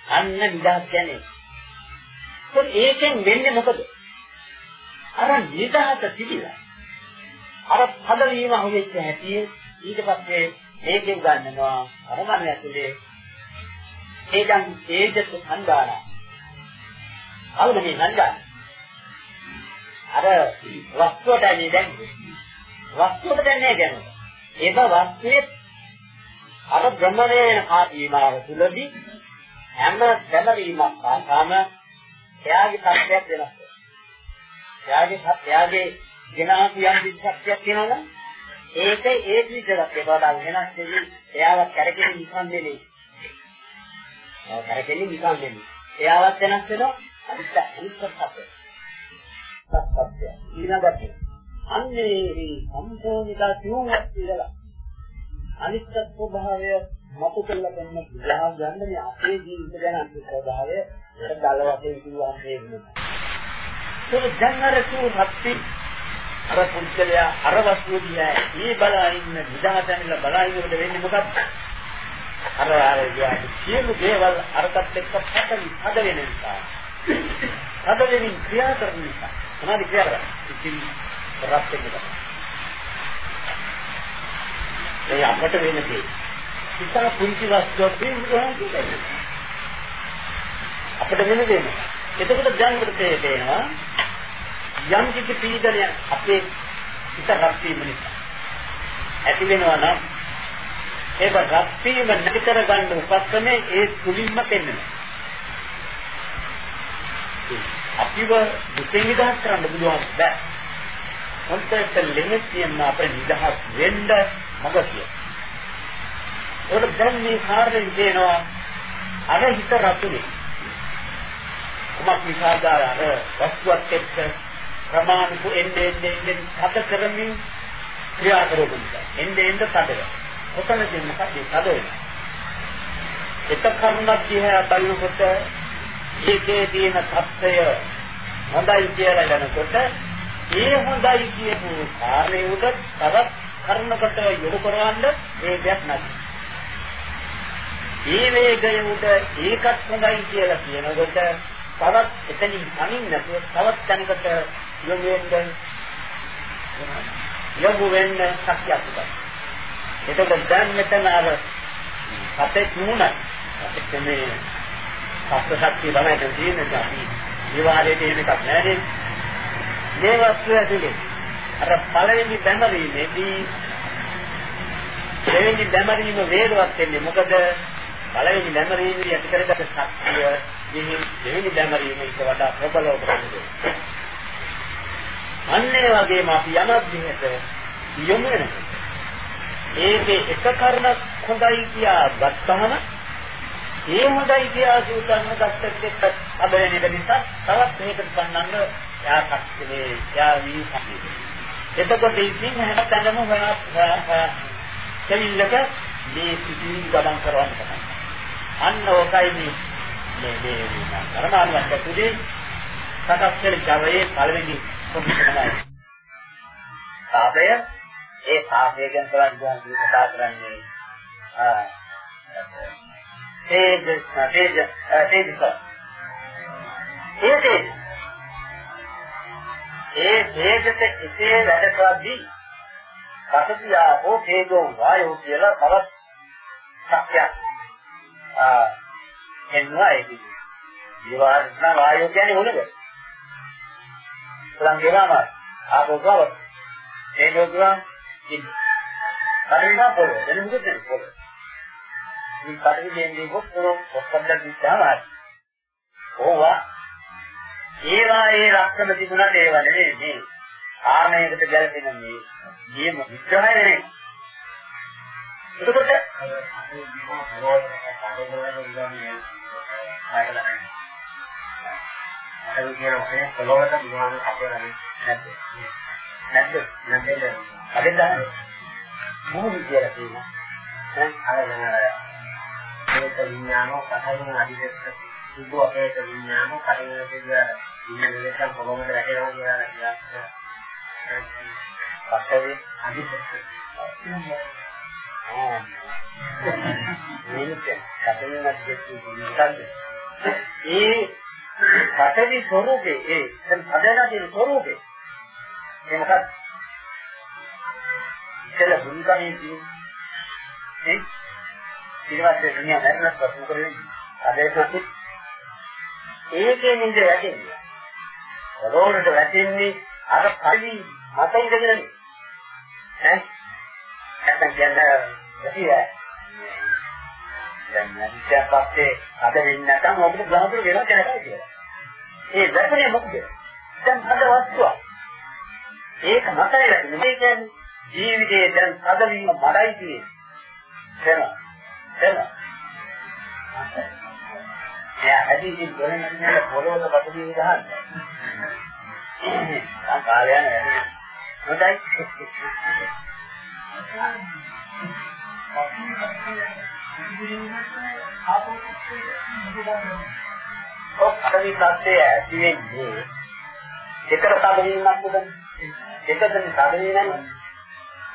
අන්න නිදහස් කියන්නේ. ඒත් ඒකෙන් වෙන්නේ මොකද? අර නිදහස තිබිලා. අර පදවීම හොයෙච්ච හැටි ඊට පස්සේ ඒකෙන් ගන්නවා අර මම ඇතුලේ ඒකන් ඒජත් සංගාන. අවුද මේ සංගාන. අර වස්තුවට දැන් වස්තුවට දැන්නේ කියන්නේ ඒක වස්තුවේ අර බ්‍රහ්මණයන කාදීමාව තුලදී හැම දැමරීමක් ආසම එයාගේ සත්‍යයක් වෙනස් වෙනවා. එයාගේ එයාගේ ගෙනා කියන විදිහක් තියෙනවනම් ඒක ඒ විදිහට ඒකට වෙනස් වෙවි එයාවත් කරකෙන්නේ නිකන් නෙමෙයි. එයා කරකෙන්නේ නිකන් නෙමෙයි. එයාවත් වෙනස් වෙනවා අනිත් අනිත් සත්‍ය. සත්‍ය. ඊළඟට අන්නේ සම්පූර්ණිකා සිවුමක් කියලා අනිත්‍ය ස්වභාවය මතු කරලා දෙන්න විලාහ ගන්න මේ අපේ ජීවිත ගැන අන්තිම ස්වභාවය ඒක දල වශයෙන් කිව්වම තේරෙනවා. ඒක දැන් අර තුහත්ති අර පුද්ගලයා අර වස්තුව දිහා මේ බලා ඉන්න නිදහසෙන්ලා බලා ඉන්නකොට වෙන්නේ මොකක්ද? අර අර සියලු දේවල් අරකට එක්ක පැටලි හද වෙන නිසා. හද වෙනින් ක්‍රියා කරන නිසා. මොනවද ක්‍රියා කරන්නේ? ඉතින් රත් වෙන්න ඒ අපට වෙන දේ. ඉතන පුංචි වස්තුවක් තියෙනවා අපිට වෙන දේ නෑ. එතකොට දැන් අපිට තේරෙනවා යම් කිසි පීඩනයක් අපේ හිත රත් වීම නිසා ඇති වෙනවා නම් ඒක රත් වීම නැති කරගන්න උපක්‍රමයේ ඒ තුලින්ම පෙන්වනවා. අපිව දුකින් නිදහස් කරන්න බුදුහාම බෑ. මොන්ටට ලිමිට් තියෙන අපේ නිදහස් වෙන්න මගතිය. ඒක දැන් මේ කාර්යයෙන් දෙනවා අර හිත රතුනේ. කුමක් නිසාද අර වස්තුවක් එක්ක ප්‍රමාණික එන්නේ එන්නේ එන්නේ හත කරමින් ක්‍රියා කරනවා. එන්නේ එන්නේ තදද. ඔතනදී මොකක්ද තද වෙන්නේ? එක කරුණක් දිහා බලනකොට ඒකේ තියෙන தත්ත්වය හොඳයි කියලා දැනකොට ඒ හොඳයි කියපු කාරණේ උඩ තවත් කරුණකට යොමු කරවන්න වේගයක් නැති. ඒ වේගය උඩ ඒකත් හොඳයි කියලා කියනකොට තවත් එතනින් අනින් නැතුව තවත් තැනකට යොමු වෙන්න යොමු වෙන්න ශක්තියක් තිබෙනවා. එතකොට දැන් මෙතන අර අපේ තුන අපිට මේ සත්‍ය ශක්තිය තමයි තියෙන්නේ අපි විවාහයේ තියෙන එකක් නෑනේ. මේ වස්තුව ඇතුලේ අර පළවෙනි බැඳීමේදී දෙවෙනි බැඳීම වේගවත් වෙන්නේ මොකද පළවෙනි බැඳීමේදී ඇති කරගත්ත ශක්තිය දෙවෙනි බැඳීම ඊට වඩා ප්‍රබලව කරන්නේ. අන්න ඒ වගේම අපි යමක් දිහට යොමු වෙනවා. ඒකේ එක කරුණක් හොඳයි කියා ගත්තාම ඒ හොඳයි කියා සූතන්න ගත්තත් එක්ක අද වෙන එක නිසා තවත් මේකට පන්නන්න යා කක්කේ යා වී සම්පූර්ණ. එතකොට ඉතින් හැමතැනම හොයා කෙවිල්ලක මේ සිතිවිලි ගමන් කරවන්න තමයි. අන්න ඕකයි මේ මේ මේ පරමාණු වස්තුවේ සකස් කළ ජවයේ පළවෙනි කොමිෂනමයි. තාපය ඒ තාපය ගැන බලන්න කතා කරන්නේ. ආ. තේජ තේජ තේජස. ඒ තේජ. ඒ තේජස එසේ වැඩ කරද්දී පසතියාපෝ තේජෝ වායෝ කියලා තවත් සත්‍යයක් ආ එන්නවා ඒක. විවාහන වායෝ කියන්නේ මොනද? පුරන් ගෙවාම ආපෝ ගාව. තේජෝ ගාව. ඉන්න. කරිනා පොළ එන්නේ මොකද පොළ. මේ කටි දෙන්නේ කොහොම ඔක්කොම දිච්චාම ඕවා ඒවා ඒ ලක්ෂණ තිබුණාට ඒව නෙවෙයි මේ කාරණයකට ගැලපෙන මේ නියම විග්‍රහය නෙවෙයි. එතකොට අර කියන ඔය පොළොවට බුදුහාම කපලා නැද්ද? නැද්ද? නැද්ද? අදින් දාන්නේ. මොහොත කියලා කියනවා. දැන් අර නේද? ඒක විඥානෝ කතරින් අධිදෙස්ස සුදු අපේත විඥානෝ කරින් කියලා ඉන්න දෙයක් පොළොවට රැකෙනවා කියලා කියනවා. පස්සේ අධිදෙස්ස. ආ. මේක කතරින් අධිදෙස්ස ඒ පඨවි ස්වરૂපේ ඒ දැන් හදලා තියෙන ස්වરૂපේ ඒ මොකක්ද ඉතල බුදුකමේ කියන්නේ ඒ ඊළඟට දුනියා මරණත් වස්තු කරන්නේ අදේසොත් ඒකේ නින්ද වැටෙන්නේ රෝණට වැටෙන්නේ අර පරිදි මත ඉඳගෙන ඈ නැත්නම් කියන්නේ ඇතිය දැන් නැතිව පස්සේ අද වෙන්නේ නැත්නම් ඔබට ගහතුරු වෙනවා කියලා කියලා. ඒ වැටුනේ මොකද? දැන් හද වස්තුවක්. ඒක මතයි වැටුනේ. මේ කියන්නේ ජීවිතයේ දැන් හදවීම මඩයි කියන්නේ. තේන. තේන. එයා ඇදින් ගොඩනගන පොළොවක බඩේ ගහන්න. ආ කාලය යන වැඩි. හොඳයි. ඔක් පඩවි තත්ත්වය ඇති වෙන්නේ දෙතර සාධනීමක් උදන්නේ. සාධනී නැහැ.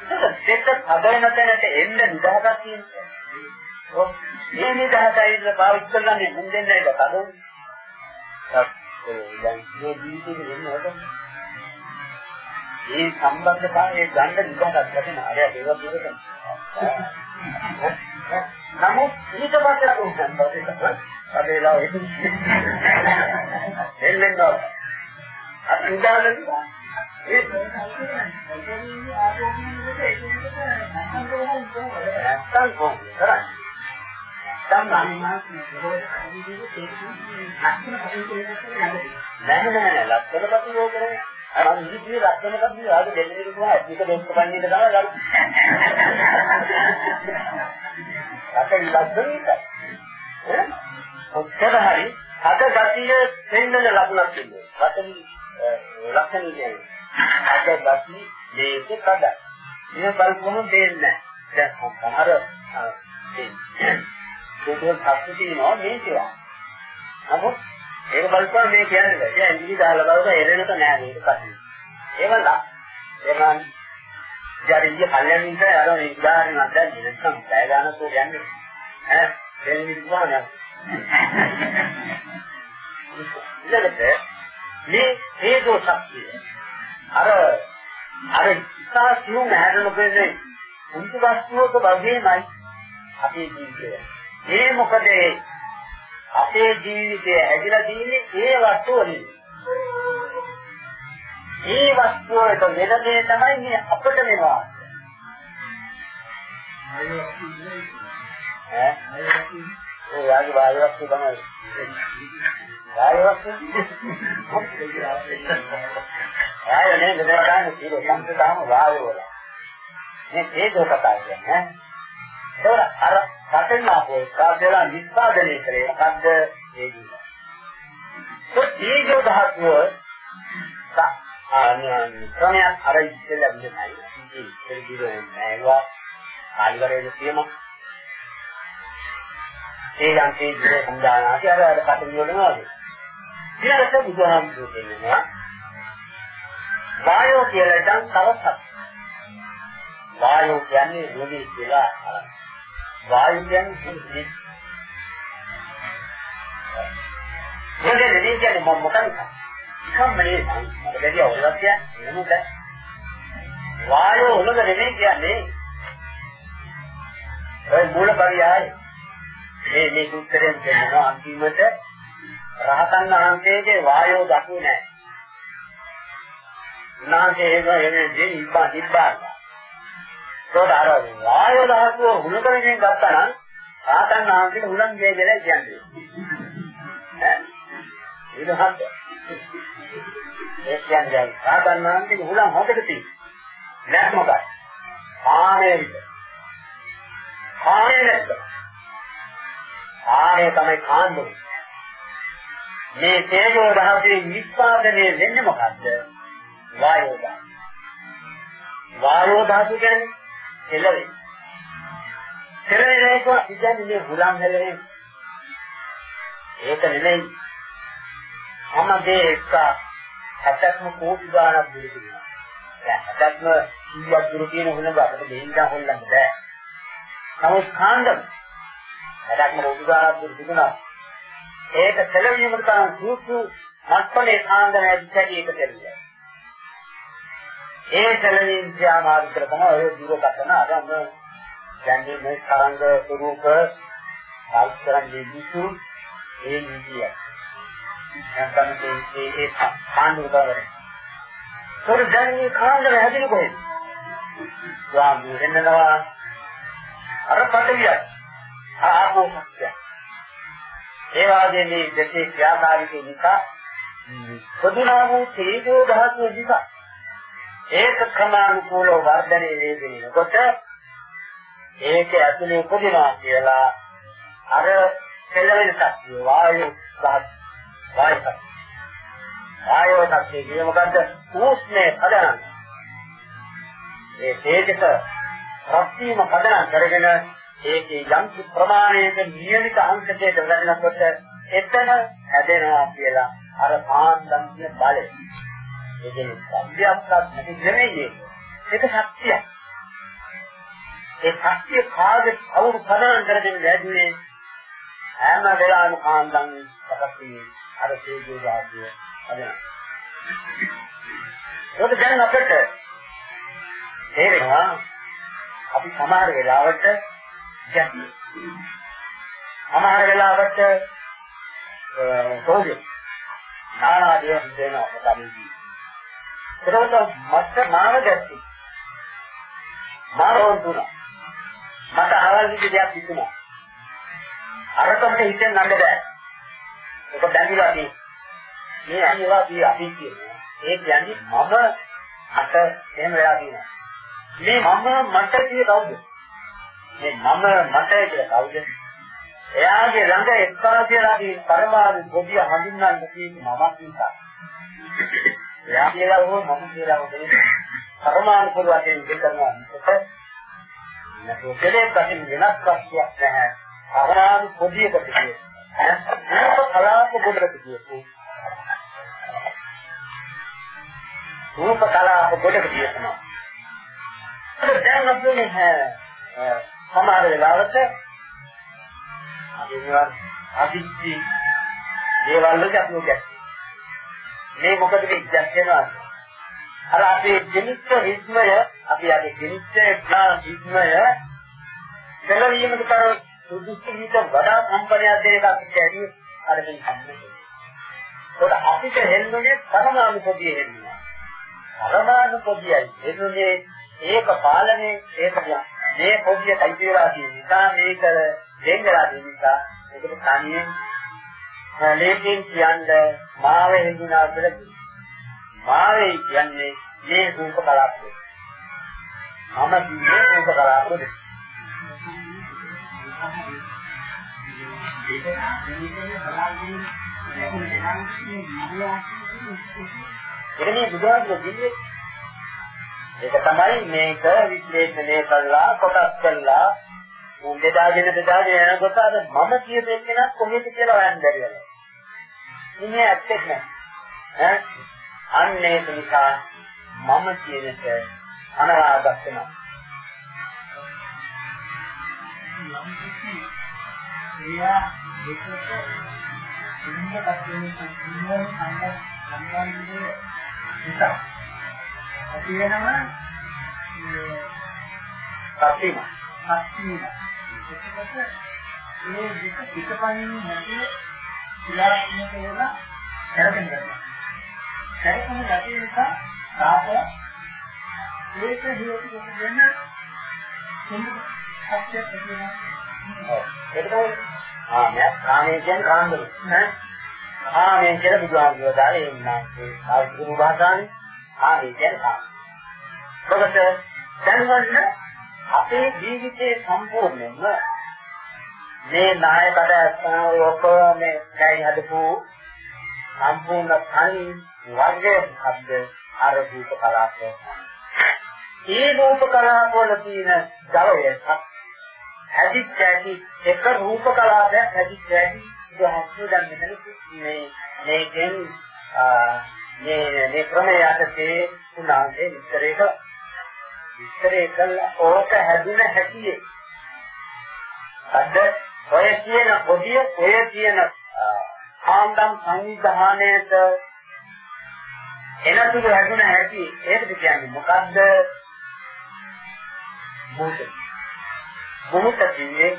ඒක දෙත හදන තැනට එන්න නිදහසක් තියෙනවා. ඔව් මේ නිදහසයි ඉන්න පාවිච්චි කරන්නේ මුන් දෙන්න එක කඩුන්. දැන් මේ ජීවිතේ වෙන්නේ. මේ සම්බන්ධතාවයේ ගන්න නිදහසක් ලැබෙන අර ඒවා දෙකට. නමුත් ඊට පස්සේ උන් සම්බන්ධතාවය අදේලා එන්නේ නැහැ. අපි උදාහරණ ඒ නැත්තම් කොහොමද කරන්නේ? නෑ නෑ ලක්ෂණ කපි ඕකනේ අර ඉතිරි ලක්ෂණ කපි ආද දෙන්නේ කොහොමද එක දෙන්න කන්නේ තමයි ගරු අපේ ලක්ෂණ එක ඔච්චර හරි අද ගතිය දෙන්නන ලකුණක් තියෙනවා වතනි ලක්ෂණ කියන්නේ අද ගති මේක කඩ මේ බලපොම දෙන්නේ දැන් සමහර ඒක හත්තු තියෙනවා මේ කියලා. නමුත් ඒක බලපුවා මේ කියන්නේ බෑ. දැන් ඉඳි දාලා බලුවා එරෙනක නෑ මේක කටින්. ඒවල එමන් ජරිය කල්යන් ඉඳ අර මේ උදාහරණයක් දැන් නැත්නම් බය ගන්න තෝ යන්නේ. ඈ දෙන්නේ විදිහම නෑ. ඊළඟට මේ හේතු ශක්තිය අර අර ඉස්සාසියුම් හැදෙනකදී උන්තු වස්තුවක වගේමයි අපේ ජීවිතය. ඒ මොකද අපේ ජීවිතය හැදිලා තියෙන්නේ ඒ වස්තුව වලින්. ඒ වස්තුවට වෙන දේ තමයි මේ අපිට වෙනවා. ඈ ඒ යාගේ වායු වස්තු තමයි. වායු වස්තු. වායු නේ මෙතන ගන්න කීලෝ සංකතාම වායු වල. මේ ඒක කතා කියන්නේ ඈ. ඒක අර රටෙන් ආපෝ කාර්යලා නිස්පාදනය කරේ මොකද්ද ඒ කියන්නේ. ඒ තීජෝ ධාතුව ආනියන් ක්‍රමයක් අර ඉස්සෙල්ලා විදිහයි. ඉතින් ඒක දිරේ නෑවා කාලිවරේ තියෙම. ඒ යන්තේ දිරේ සම්දානාටි අර අර කටි වලම වගේ. ඊළඟට බුදුහාමුදුරුවෝ කියනවා වායෝ කියලා දැන් තවසක්. වායෝ කියන්නේ රෝගී කියලා අරන්. වායු කියන්නේ මොකද නෙමෙයි කියන්නේ මම මොකක්ද? එකම නෙමෙයි. මට දෙවිය ඔයලා කියන්නේ නේද? වායු උලක නෙමෙයි කියන්නේ. ඔය මූල පරියාය. මේ මේ සූත්‍රයෙන් කියනවා අන්තිමට රහතන් වහන්සේගේ වායෝ දකු නැහැ. උන්වහන්සේ ඒක එන්නේ දෙවි ඉබ්බා තිබ්බා. ඒකට අර වායු ධාතුව හුලකරගෙන ගත්තා නම් ආතන් ආන්තික හුලං ගේ කියලා කියන්නේ. ඈ ඊළඟට ඒ කියන්නේ ආතන් ආන්තික හුලං හොතට තියෙන්නේ. නැත් මොකක්ද? ආනේ විතර. ආනේ නැත්ද? ආනේ තමයි කාන්දේ. මේ තේජෝ ධාතුවේ නිස්පාදනය වෙන්නේ මොකද්ද? වායෝ ධාතුව. වායෝ ධාතුව කියන්නේ කෙලවේ. කෙලවේ නේද කියන්නේ මේ හුලං හැලෙන්නේ. ඒක නෙමෙයි. සමදේ එක හතක්ම කෝටි ගාණක් දුරු කියනවා. දැන් හතක්ම 100ක් දුරු කියන හුලඟ අපිට දෙහින්දා හොල්ලන්න බෑ. නමුත් කාණ්ඩ හතක්ම කෝටි ගාණක් දුරු තිබුණා. ඒක සැලවීමකට තරම් සූසු මත්පලේ කාණ්ඩ නැති සැටි එක දෙන්නේ. ඒ සැලවීම් ක්‍රියාමාර්ග තමයි ඔය දුරකථන අරම දැන් මේ තරංග ස්වරූප සාල්තරන් දෙවිසු ඒ නිදිය. නැත්නම් මේ ඒ කාණ්ඩ උදාවරේ. ඒතර දැන් මේ කාණ්ඩ හැදෙන්නේ කොහෙද? ස්වාමී වෙන්නවා අර පටවිය. ආපෝ සත්‍ය. ඒ වගේ මේ දෙකේ ක්‍රියාකාරීත්වය නිසා පොදුනා වූ තේජෝ ධාතුව නිසා ඒක ක්‍රමානුකූලව වර්ධනය වෙනකොට ඒක ඇතුලේ උපදිනවා කියලා අර කෙලවෙන ශක්තිය වායු සහ වායු වායු ශක්තිය කියන්නේ මොකද්ද? උෂ්ණේ පදනම්. ඒ තේජක ශක්තියම පදනම් කරගෙන ඒකේ යම් ප්‍රමාණයක නියමිත අංශකයට වැඩනකොට එතන හැදෙනවා කියලා අර ආන්දම් කියන බලය. ඒ කියන්නේ සම්භ්‍යක්වත් නැති නෙමෙයි ඒක සත්‍යයක්. ඒ සත්‍ය කාගේ කවුරු පදනම් කරගෙන වැඩිනේ හැම වෙලාවෙම ආන්දම් සකස්වි අර තේජෝ දාසිය හදනවා. ඒක දැන් අපිට තේරෙනවා අපි සමහර වෙලාවට ගැටි. සමහර වෙලාවට තෝජේ. නානාදිය දෙනවා තමයි. ඒකවල මට මාව ගැටි. මාරෝන් තුන. මට අවල් විදිහ දෙයක් තිබුණා. අරකට හිතෙන් නැන්න බෑ. ඒක දැඟිලා තියෙන්නේ. මේ අනිවා දී අපි කියන්නේ. ඒ කියන්නේ මම අත එහෙම වෙලා තියෙනවා. මේ මම මට කිය කවුද? මේ මම මට කියලා කවුද? එයාගේ ළඟ එක්කා කියලා මේ පරමාණු පොදිය හඳුන්වන්න තියෙන්නේ මමක් නිසා. එයා කියලා හෝ මම කියලා හෝ පරමාණු පොදිය වශයෙන් දෙක කරනවා. නැත්නම් කෙලෙස් වශයෙන් වෙනස් ප්‍රශ්නයක් නැහැ. පරමාණු පොදියකට කියන්නේ. රූප කලාප පොදකට කියන්නේ. රූප කලාප පොදකට කියනවා. දැන් අපි මේ සමහර වෙලාවට අපි නිවන් අදිච්චි දේවල් වලට අපි ගැස්සේ. මේ මොකද මේ ගැස්සෙනවා? අර අපේ ජනිත රිද්මය අපි අගේ ජනිත ග්‍රාම රිද්මය දෙලවීමකට කර සුදුසු විට වඩා කම්පනයක් දෙන එකක් ඇදී අර මේ සම්මතය. ඒකට අපිට හෙල්ලුනේ පරමාණු පොදිය හෙල්ලුවා. පරමාණු පොදියයි හෙල්ලුනේ ඒක පාලනේ ඒක මේ පොදිය කයිතිලා තියෙන නිසා මේක දෙන්නලා තියෙන නිසා ඒකට තනියෙන් ලේකින් කියන්නේ මාව හඳුනා කියලා මාවේ කියන්නේ මේ රූප කලාපය. මම කියන්නේ රූප කලාපය. එන්නේ බුදුහාමුදුරුවෝ කියන්නේ ඒක තමයි මේක විශ්ලේෂණය කළා කොටස් කළා උන් බෙදාගෙන බෙදාගෙන යනකොට අර මම කියන එකේ කොහෙද කියලා හොයන්න බැරි වෙනවා. ඉන්නේ ඇත්තෙත් නෑ. ඈ අන්න ඒක නිසා මම කියන එක අනවාගත වෙනවා. එයා දෙකට ඉන්නකත් වෙන සිංහල සංගම් නිසා ඇති වෙනවා සත්‍යම. සත්‍යම. එතකොට මේ දෙක පිටපයින් නැති ක්‍රියාත්මක වෙලා කරගෙන යනවා කරකම ගැටේ නිසා තාප ඒක හේතු වෙන සම්පූර්ණ සත්‍ය ප්‍රතිනවා ඒක තමයි ආ නෑ කාමයේ කියන්නේ කාන්දර නෑ කාමයේ කියලා බුදුහාමුදුරුවෝ දාලා එන්නා ඒ ආධුනික භාෂාවේ ආදී දැනගන්න. ඔබට දැනගන්න අපේ ජීවිතේ සම්පූර්ණයෙන්ම මේ නායකට ලෝක මේ දැයි හදපු සම්පූර්ණ තනි වර්ගයේ શબ્ද අර රූප කලාපය. ඒ රූප කලාපවල තියෙන ජලය හැදිච්ච ඇති එක රූප කලාපයක් හැදිච්ච ඇති ඉතින් දැන් මෙතන මේ මේකෙන් මේ මේ ක්‍රමයේ යටතේ උනාගේ විස්තරයක විස්තරය කළා ඕක හැදුන හැටියේ. අද ඔය කියන පොදිය ඔය කියන ආන්දම් සංවිධානයේට එනතුරු හැදුන හැටි ඒකද කියන්නේ මොකද්ද? මොහොත. මොහොත කියන්නේ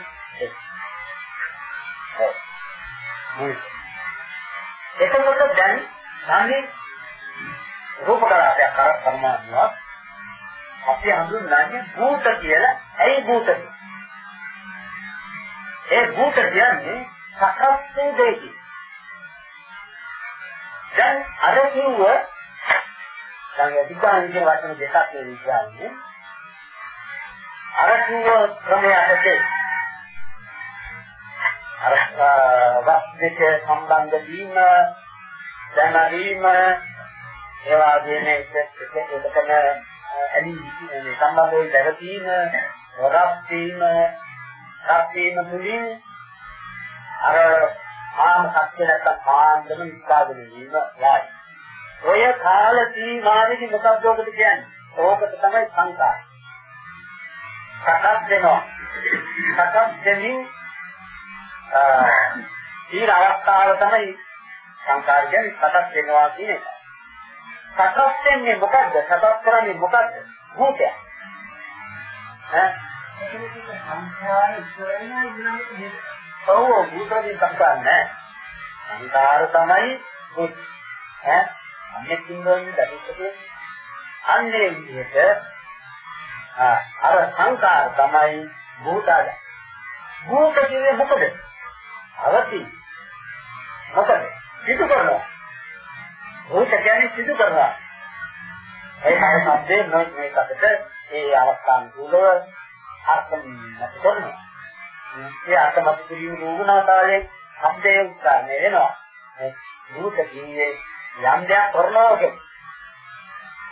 එතකොට දැන් සංගේ රූප කලාපයක් කර පරමාණුවක් අපි හඳුන්වන්නේ භූත කියලා. ඇයි භූත? ඒ භූත කියන්නේ සකස් වූ දෙයකි. දැන් අර කිව්ව දැන් අධිකාරී කියන වචන දෙකක් කියන්නේ අර කිව්ව ක්‍රමයකට අර වත් දෙක සම්බන්ධ වීම දැනීම ඒ වගේම එකකම ඇලි සම්බන්ධ වෙයි දැකීම වරක් වීම සත්‍යීම තුලින් අර ආම සත්‍ය නැත්තම් ආන්දම නිස්පාදනය වීම යයි. ඔය කාල සීමාවෙදි මොකක්ද ඔබට කියන්නේ? ඕකට තමයි සංකාර. සකස් වෙනවා. සකස් වෙමින් ඊර අවස්ථාව තමයි සංකාර කියන්නේ සකස් වෙනවා කියන එක. සකස් වෙන්නේ මොකද්ද? සකස් කරන්නේ මොකද්ද? භූතය. ඈ? සංඛාර ඉස්සරහම ඉන්නකද ඔව් භූතයෙන් සංඛාර නෑ සංඛාර තමයි භූත ඈ? අන්නේ කින්දෝන්නේ දැක්කේ අන්නේ විදිහට අර සංඛාර තමයි භූතය. භූත කියන්නේ මොකද? අවති. මොකද? සිදු කරනවා. භූත කියන්නේ සිදු කරනවා ඒකයි මැදේ නොයි මේකට ඒ අවස්ථාන් තුල අර්ථ නැති කරනවා. ඒ අර්ථ මත කිරීම දුරුනාතාවයෙන් ශබ්දයේ උත්සාහය වෙනවා. මේ භූත කියේ යම් දෙයක් කරනවා කියන්නේ.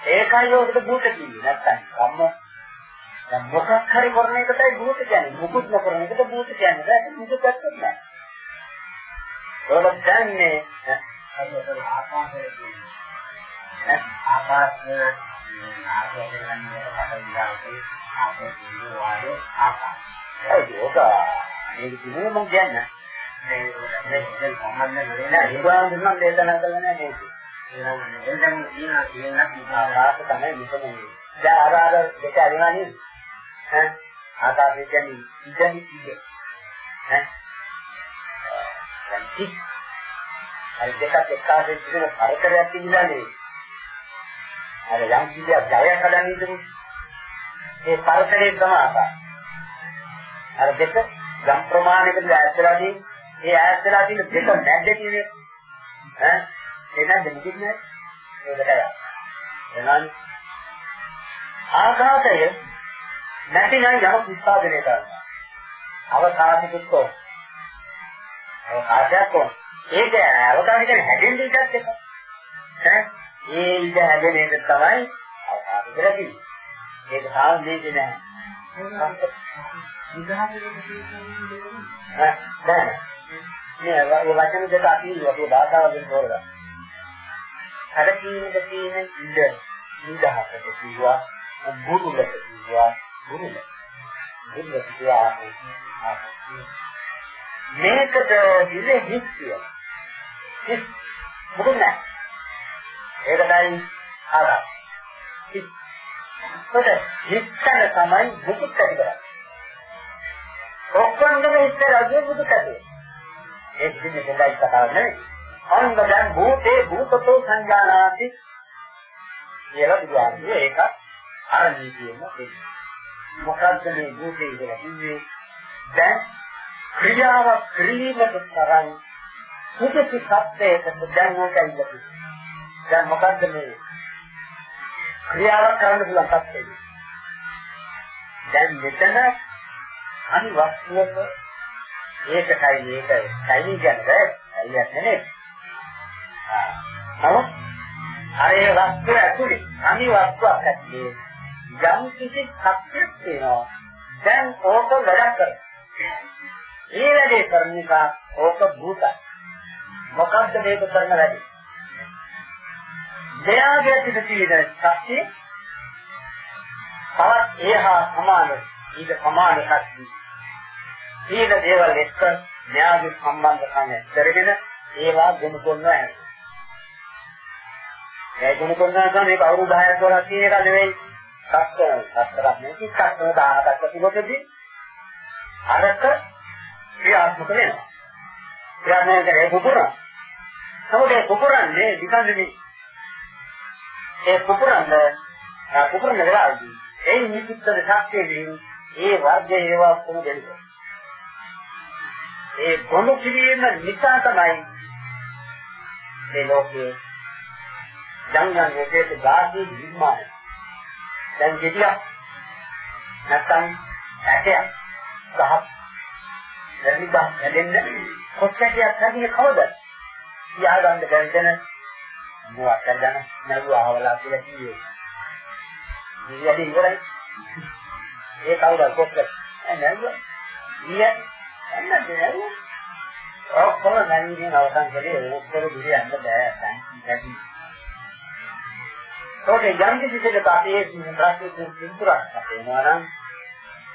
ඒකයි ඔකට භූත කියේ නැත්තම් කම්ම දැන් මොකක් හරි කරන එකටයි භූත කියන්නේ. මුකුත් නොකරන එකට භූත කියන්නේ. ඒක මුකුත් පැත්තක් නෑ. ඒවල දැන්නේ ආකාශයේ ආකාශයේ ආකාශයේ ගන්නේ පටන් ආපෝ දිනු වායෝ ආකාශ. ඒක මේක කිව්වේ මම කියන්නේ. මේ දැන් සම්බන්ධ වෙන්නේ නිවාන් දුන්නා දේශනා කළා නෑ මේක. එහෙනම් දැන් කියනවා කියනක් විපාකාස තමයි මෙතන. දැන් අර අර දෙක අරිනා නේද? ඈ ආකාශය කියන්නේ ඉඳන් ඉඳ. ඈ දැන් කි අර දෙකක් එක්කාසෙ තිබෙන පරතරයක් තිබුණා නේ. අර යම් කිසියක් ජයක් හදන්න ඉදුණු ඒ පරතරේ සමාසයි. අර දෙක යම් ප්‍රමාණයකට ඈත්ලාදී ඒ ඈත්ලා තියෙන දෙක නැද්ද කියන්නේ ඈ ඒ නැද්ද නිදින්නේ ඒකටයි. එහෙනම් ආඝාතය නැතිනම් යම විස්පාදනය කරනවා. අවකාශිකුත්ෝ අවකාශයක් කො ඒක අවකාශ කියන්නේ හැදෙන්න ඉඩක් එක. ඈ ඒ ඉඩ හැදෙන එක තමයි අවකාශ කියලා කියන්නේ. ඒක සාන්දේශ නැහැ. නෑ. මේ වචන දෙක අතින් අපේ භාෂාවෙන් තෝරගන්න. අර කීනක තියෙන ඉඳ නිදහසට කිව්වා බුදුලට කිව්වා බුදුල. බුදුල කිව්වා මේකට දිලේ හිස්සිය. හිස් මොකද නෑ. ඒකටයි ආරක්. හිස් ඒකට හිතන තමයි මුකුත් ඇති කරන්නේ. ඔක්කොංගම ඉස්සරහදී බුදු කතේ. ඒ දිනේ දෙලයි කතාව නෙවෙයි. අන්න දැන් භූතේ භූතතෝ සංජානාති කියලා බුදුහාමුදුරේ ඒක අර නීතියෙම දෙන්නේ. මොකක්ද මේ භූතේ කියලා කිව්වේ? දැන් ක්‍රියාව ක්‍රීමක තරම් සුදුසු සත්‍යයකට දැන් ඕකයි ඉන්නේ. දැන් මොකද්ද මේ ක්‍රියාවක් කරන්න පුළුවන් තත්ත්වෙයි. දැන් මෙතන අනි වස්තුවක ඒකයි මේක කයින් කියන්නේ අයියක් නෙමෙයි. ආ. නමුත් අර ඒ වස්තුව ඇතුලේ අනි වස්තුවක් ඇත්තේ යම් කිසි සත්‍යයක් තියෙනවා. දැන් ඕක වැඩ කරනවා. ඒ වැඩේ කරන එක ඕක භූතයි. මොකද්ද මේක කරන වැඩේ? මෙයාගේ පිට තියෙන ශක්තිය තවත් ඒහා සමාන ඊට සමාන ශක්තිය. ඊට දේවල් එක්ක මෙයාගේ සම්බන්ධකම් ඇතිරගෙන ඒවා ගොනු කරනවා ඇති. ඒ ගොනු කරනවා කියන්නේ මේක අවුරුදු 10ක් 12ක් තියෙන එක නෙවෙයි. සත්‍ය සත්‍තරක් නෙවෙයි සත්‍ය 10ක් තිබොතදී අරක ක්‍රියාත්මක වෙනවා. ක්‍රියාත්මක කරේ පුපුරන. නමුත් ඒ පුපුරන්නේ නිකන් නෙවෙයි ඒ පුපුරන්න පුපුරන වෙලාවදී ඒ නිකුත්තර ශක්තියකින් ඒ වර්ගය ඒවා කොහොම දෙන්නේ ඒ ගොනු කිරීම නිසා තමයි මේ ලෝකයේ ජංගන් රෝගයේ ගාසී නිර්මාණය දැන් ගෙඩියක් නැත්තම් ඇටයක් ගහ දැනික හැදෙන්න කොච්චරයක් හදින්නේ කවද කියාගන්න බැරි දෙන මොකක්ද ගන්න නරුව ආවලා කියලා කිව්වේ. ඉතින් ඉවරයි. ඒ කවුද කොක්ක? නෑ නරුව. ඊය අන්නද ඔක්කොම නැන්දින් අවසන් කරේ ඔක්කොම දුර යන්න බෑ දැන් ඒකේ යම් කිසි දෙයක අපේ ප්‍රශ්න පිටුරක් අපේනවා නම්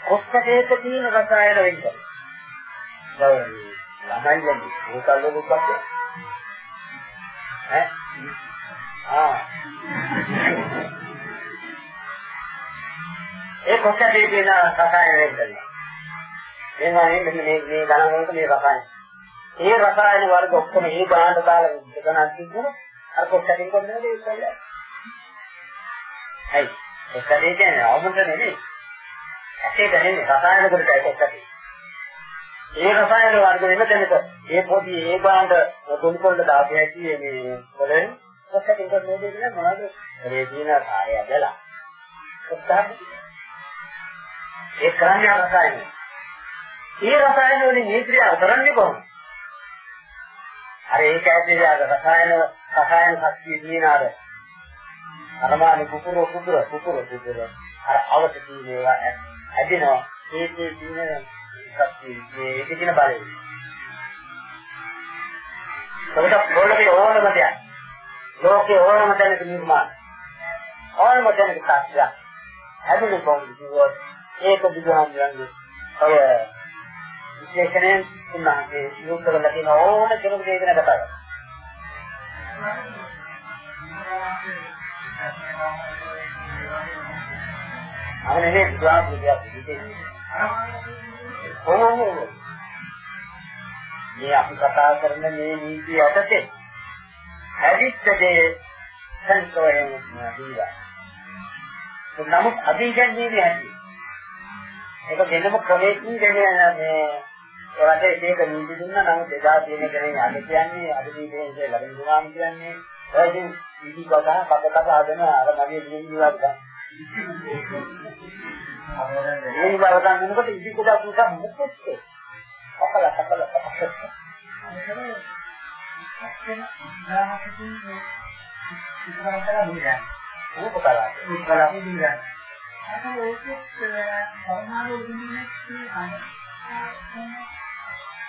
කොස්සකේක තියෙන රසායන වෙන්න. දැන් ළමයි වගේ මොකක්ද මොකක්ද? ඈ ආ ඒ කොස්සකේ තියෙන රසායන වෙන්න. එනවා මේ මේ මේ ගණන් වලට මේ රසායන ඒ රසායන වර්ග ඔක්කොම ඒ බාහට දාලා දෙකනක් තිබුණා. අර කොච්චරින් කොන්නද ඒක කියලා. හයි. කොච්චරේ කියන්නේ අවමුද නෙමෙයි. ඇටේට නෙමෙයි රසායන වලට ඒක කොච්චරේ. ඒ රසායන වර්ග වෙන තැනක ඒ පොඩි ඒ බාහට දුන්කොල්ල දාපු හැටි මේ වලින් කොච්චරින් කොන්නද කියන්නේ මොනවද? ඒ දින කාර්යය දලා. කොච්චරද? ඒ කරන්නේ රසායන. ඒ රසායන වලින් මේ ක්‍රියාව කරන්නේ කොහොමද? අර ඒක ඇතුලේ අර රසායන රසායන ශක්තිය තියෙන අර අරමානි කුකුර කුකුර කුකුර කුකුර අර අවත තියෙන ඒවා ඇදෙනවා ඒකේ තියෙන ශක්තිය ඒක තියෙන බලය ඒකට පොළවේ ඕනම දෙයක්. ලෝකේ ඕනම තැනක නිර්මාණ. ඕනම තැනක සත්‍ය හැදෙන්නේ කොහොමද ඒක බුදුහාමුදුරන්ගේ ඔය විශේෂණයෙන් උන්වහන්සේ යොමු කරලා තියෙන ඕන කෙනෙකුට ඒක නෑ කතා කරන්නේ. අවනේ ග්‍රාෆ් විදියට කොහොමද? මේ අපි කතා කරන මේ නීතිය යටතේ හැදිච්ච දේ සංකෝයෙන් දීලා. නමුත් අධිගන්නේ හැටි. ඒක දෙනම ක්‍රමයකින් දෙන්නේ මේ ඒවට එක එක නීති දුන්නා නමුත් එදා තියෙන කෙනෙක් අද කියන්නේ අද දීපේ ලබන දුනාම කියන්නේ ඔය ඉතින් ඉදි කතා කත කතා හදන අර මගේ දිවිලි වගේ මේ වරදන් වෙනකොට ඉදි කතා තුක මුකුත් අකල අකල අකල ඒක කලාව. ඒක කලාව දිනන. අර ඕකෙත් සමානව දිනන්නේ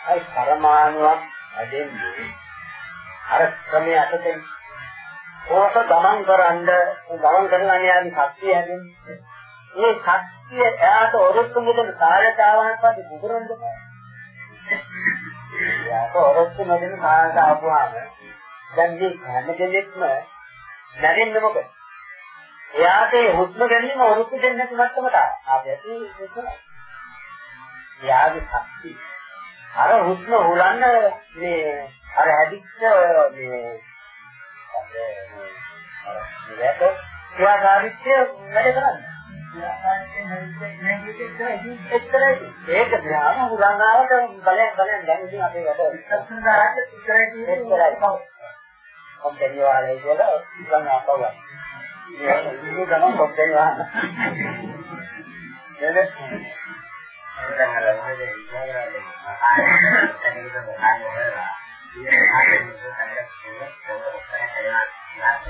අයි පරමාණුවක් ඇදෙන්නේ අර ක්‍රමයේ අතෙන් ඕක ගමන් කරන්ඩ ගමන් කරන අනියාගේ ශක්තිය හැදෙන්නේ මේ ශක්තිය එයාට ඔරොත්තු මුදෙන කාලයට ආවහන් පස්සේ බුදුරන්ද එයාට ඔරොත්තු මුදෙන කාලයට ආවහම දැන් මේ හැම කෙනෙක්ම නැරෙන්නේ මොකද? එයාට හුස්ම ගැනීම ඔරොත්තු දෙන්නේ නැති මට්ටමට ආපැති ඒක. එයාගේ ශක්තිය. අර හුස්ම හුලන්න මේ අර හැදිච්ච මේ අර ක්‍රියාකාරීත්වය වැඩ කරන්නේ. ඒක ධ්‍යාන උදාහරණාවට බලයෙන් බලයෙන් දැන් ඉතින් අපේ වැඩ ඉස්සරහට ඉස්සරහට ඉස්සරහට කොම්පැනි වල කියලා ඉස්සන් ආපහු. මේ ඉන්නේ ගමන් කොම්පැනි වහන්න. නේද? දැන් අර මොකද ඉස්සරහට ආයෙත් තනියම මොකක්ද හොයලා ඉතින් ආයෙත්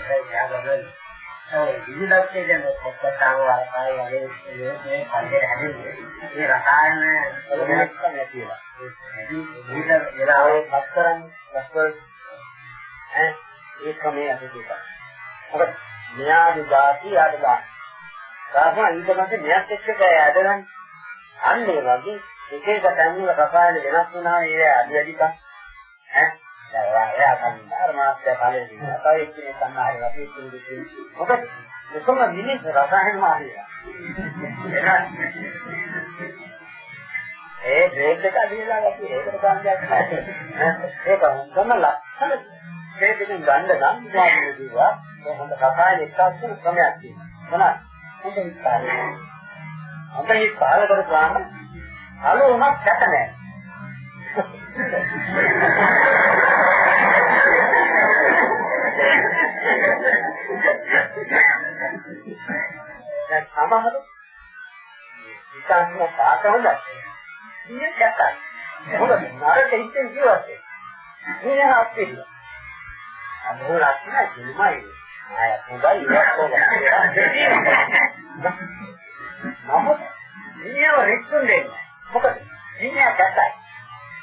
මේක ඒ විවිධත්වයේ දැන් කොටසාව වලකාරය වගේ මේ පරිදි හැදෙන්නේ මේ රසායන වලක් තමයි කියලා. ඒ විවිධ වෙලාවෙ පස් කරන්නේ රසවල ඈ ඒ ක්‍රමයේ අදිට. අර මෙයාගේ ධාති ආදලා. රාම ඊට පස්සේ මෙයත් එක්ක ඇදගන්න. අන්න ඒ වගේ එක එක තැන්වල රසායන වෙනස් වුණාම ඒ අඩු වැඩික ඈ දැන් එයා කන්න ධර්මාස්ත්‍ය කාලේ ඉන්නවා. තව එක්කෙනෙක් කන්න හරි අපි එක්කෙනෙක් මොකද මොකම මිනිස් රසායන මාරියා. ඒ බ්‍රේක් එක අදිනවා අපි ඒකට සංකල්පයක් නැහැ. ඒක හොඳම ලක්ෂණ. දෙකෙන් ගන්න නම් විඥානයේ දීවා හොඳ රසායන එක්කස් ක්‍රමයක් තියෙනවා. මොනවාද? හොඳ හිතාරේ. හොඳ හිතාරේ කරපුවාම අලු උනත් කැට නැහැ. දැන් සමහර ඉතින් පාට හොඳයි. ඉන්නේ කැටයි. මොකද නරක හිතෙන් ජීවත් වෙන්නේ. මේ හස්තිල. අමෝ ලක්ෂණ කිමයි. ආය හොඳයි ඉවත් කොහොමද? නමුත් නියම රික්ුන් දෙන්නේ. මොකද ඉන්නේ කැතයි.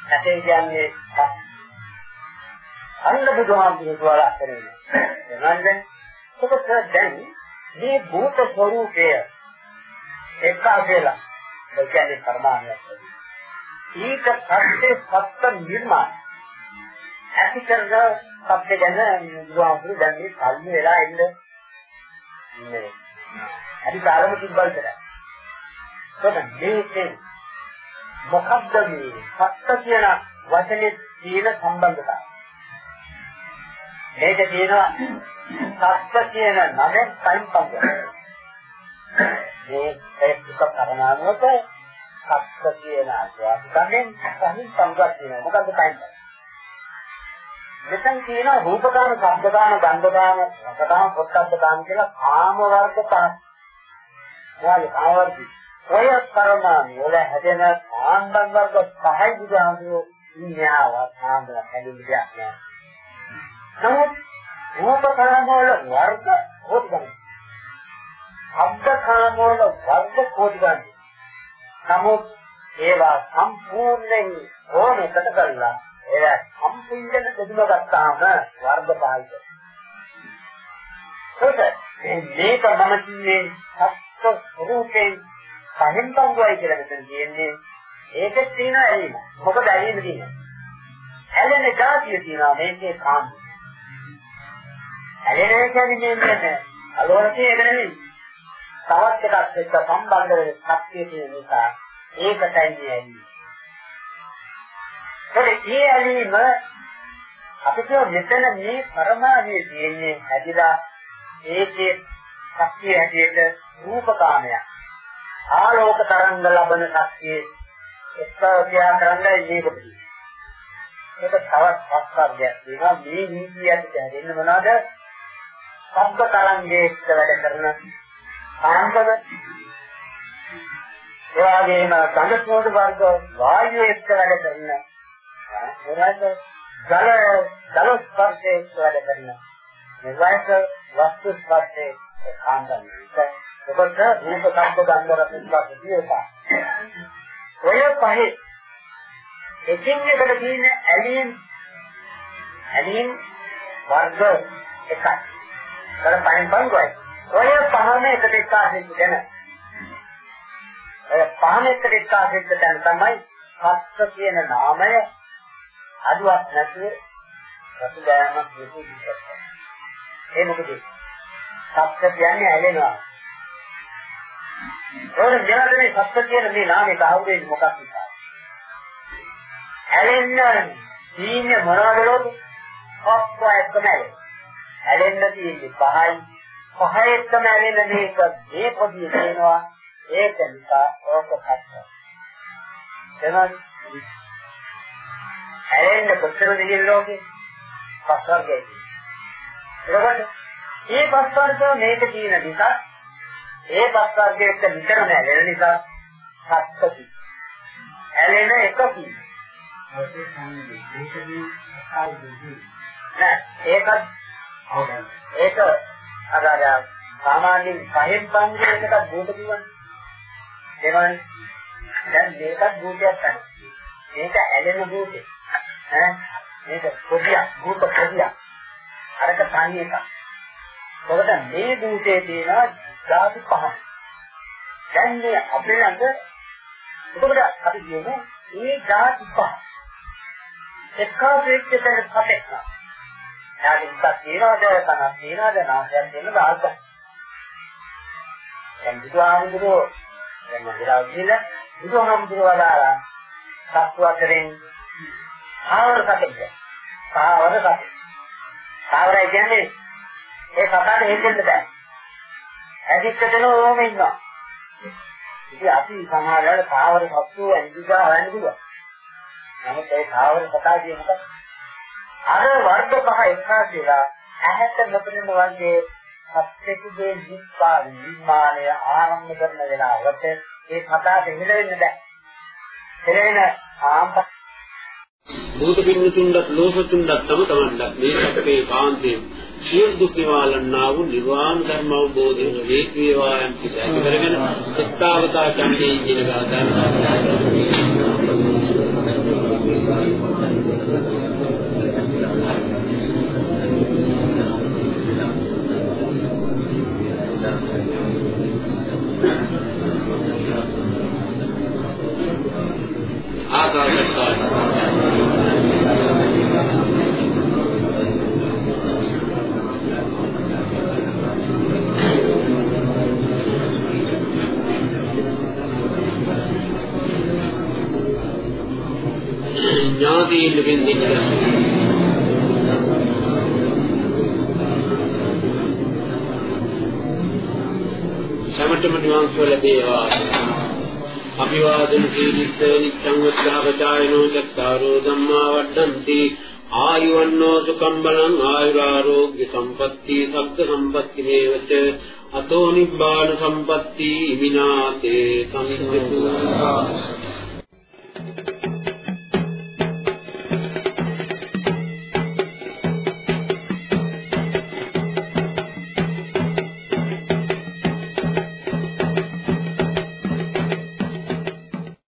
කැතේ කියන්නේ අන්න බුදුහාමුදුරුවෝ කියලා කරන්නේ. එනන්ද එතකොට දැන් මේ භූත ස්වરૂපය එක කියලා ඒ කියන්නේ පරමාණයක්. ඊට පස්සේ සත්‍ය නිර්මාණ ඇති කරන සත්‍ය ගැන බුදුහාමුදුරුවෝ දැන් මේ කල්ලි වෙලා ඉන්න මේ හරි කාලෙම තිබ්බල් කරා. කොහොමද මේකේ මොකක්ද මේ සත්‍ය කියන වචනේ තියෙන සම්බන්ධතාවය? මේක තියෙනවා සත්‍ය කියන නමෙන් සම්පන්ද. මේ ඒක කරනානොත් සත්‍ය කියන අස්වාදයෙන් සම්පන්දක් තියෙනවා. මොකක්ද සම්පන්ද? මෙතන කියන රූපකාම, ශබ්දකාම, ගන්ධකාම, රසකාම, පොට්ටබ්බකාම කියලා කාම වර්ග පහක්. ඔයාලේ කාම වර්ග. ඔය කර්මාන් වල හැදෙන ආන්දන් වර්ග පහයි බුදුහාමුදුරුවෝ ඉන්නවා සාන්දර හැදෙන්නේ නැහැ. නමුත් රූපකාම වල වර්ග කොහොමද ගන්නේ? ශබ්දකාම වල වර්ග කොහොමද ගන්නේ? නමුත් ඒවා සම්පූර්ණයෙන් ඕන එකට කරලා ඒක සම්පූර්ණ දෙදුම ගත්තාම වර්ග පහයි. ඒක මේක මම කියන්නේ සත්‍ය රූපයෙන් පහෙන් පංගුවයි කියලා මෙතන කියන්නේ ඒකෙත් තියෙන ඇලීම. මොකද ඇලීම තියෙන්නේ? ඇලෙන જાතිය තියෙනවා මේකේ කාම. ඇලෙන කියන්නේ මේ අලෝකයේ ඒක නෙමෙයි. තවත් එකක් එක්ක සම්බන්ධ වෙන ශක්තිය තියෙන නිසා ඒකටයි මේ ඇලීම. ඒ ඇලීම අපි කියව මෙතන මේ පරමාණයේ තියෙන්නේ හැදිලා ඒකේ ශක්තිය හැටියට රූපකාමයක්. ආලෝක තරංග ලබන ශක්තිය එක්කෝපියා කරන්නේ මේකට. ඒක තවත් පස්සක්යක් වෙනවා මේ නීතියට දැනෙන්න මොනවද? ශබ්ද තරංගයේත් වැඩ කරන ආන්තර ඒ වගේම ගඳ සුවඳ වර්ග වායුවේත් වැඩ කරන මොනවද? ජල ජල ස්පර්ශයේ වැඩ කරන නිවාස වස්තු ස්පර්ශයේ කාන්දන්නේ. එතකොට රූප ශබ්ද ගන්ධ රස ස්පර්ශ දියපා. ඔය පහේ එකින් එකට තියෙන ඇලීම් ඇලීම් වර්ග එකයි. කර පහෙන් පංගුවයි. ඔය පහම එකට එක්කාසෙත් දෙන. ඔය පහම එකට එක්කාසෙත් දෙන තමයි සත්‍ය කියන නාමය අදුවක් නැතුව රසදෑමක් හේතු විදිහට. ඒ මොකද? සත්‍ය කියන්නේ ඇලෙනවා. ඕන ජනදනේ සත්‍ය කියන මේ නාමයට ආවුනේ මොකක් නිසාද? ඇලෙන්න තියෙන්නේ මොනවද ලෝකෙ? ඔක්කොම එකම ඇලෙන්න. ඇලෙන්න තියෙන්නේ පහයි. පහයි එකම ඇලෙන්න මේක මේ පොදිය කියනවා. ඒක නිසා ඕක සත්‍ය. එනවා ඇලෙන්න කොච්චරද කියන ලෝකෙ? පස්වර්ගයයි. එතකොට මේ පස්වර්ගය මේක තියෙන නිසා ඒ පස් වර්ගයක විතරම ඇලෙන නිසා සත්‍යති. ඇලෙන එකකි. නෑ ඒකත් ඒක අර අර සාමාන්‍යයෙන් පහෙන් පංගුවකට භූත කියවනේ. ඒවනේ. දැන් මේකත් භූතයක් තමයි. මේක ඇලෙන භූතේ. ඈ මේක පොදියක් භූත පොදියක්. අරක තනි එකක්. මොකද මේ භූතේ තියෙනවා ධාතු පහක්. දැන් මේ අපේ ළඟ එතකොට අපි කියමු මේ ධාතු පහ. එක්කව වෙච්ච තැන සතෙක්. යාගේ ඉස්සක් තියනවද කනක් තියනවද නාසයක් තියෙනවද ආල්ක. දැන් බුදුහාමුදුරුවෝ දැන් මම ගිහලා ගිහලා බුදුහාමුදුරුවෝ වදාලා සත්ව අතරින් ආවර සතෙක්. ආවර සතෙක්. ආවර කියන්නේ ඒ කතාවට හේතෙන්න බෑ. ඇදිච්ච දෙන ඕම ඉන්නවා. ඉතින් අපි සමහර වෙලාවට කාවර සත්තු ඇඳිලා හොයන්න පුළුවන්. නමුත් ඒ කාවර කතා කියේ මොකක්ද? අර වර්ග පහ එක්කාස් වෙලා ඇහැට නොපෙනෙන වර්ගයේ සත්‍යකගේ නිස්පාද නිර්මාණය ආරම්භ කරන වෙලාවට ඒ කතාවට හිලෙන්න බෑ. එලෙන ආම්ප භූත පින්තුන්වත් ලෝකතුන්වත් තම තමන්ට මේ සැපේ කාන්තේ සියලු දුක් නිවාලන්නා වූ නිර්වාණ ධර්ම අවබෝධයෙන් හේතු වේවා යම් කිසි කරගෙන සත්‍තාවතා චම්මේ කියන ගාථාව අභිවාදන සීලිස්ස නිච්ඡං වද්ධාපචායනෝ චත්තාරෝ ධම්මා වඩ්ඩಂತಿ। ආයුවන්නෝ සුඛම් බලං ආයුරාෝග්‍ය සම්පatti සග්ග සම්පatti මේවච අතෝ නිබ්බාන සම්පatti ඉමිනාතේ සංසිතු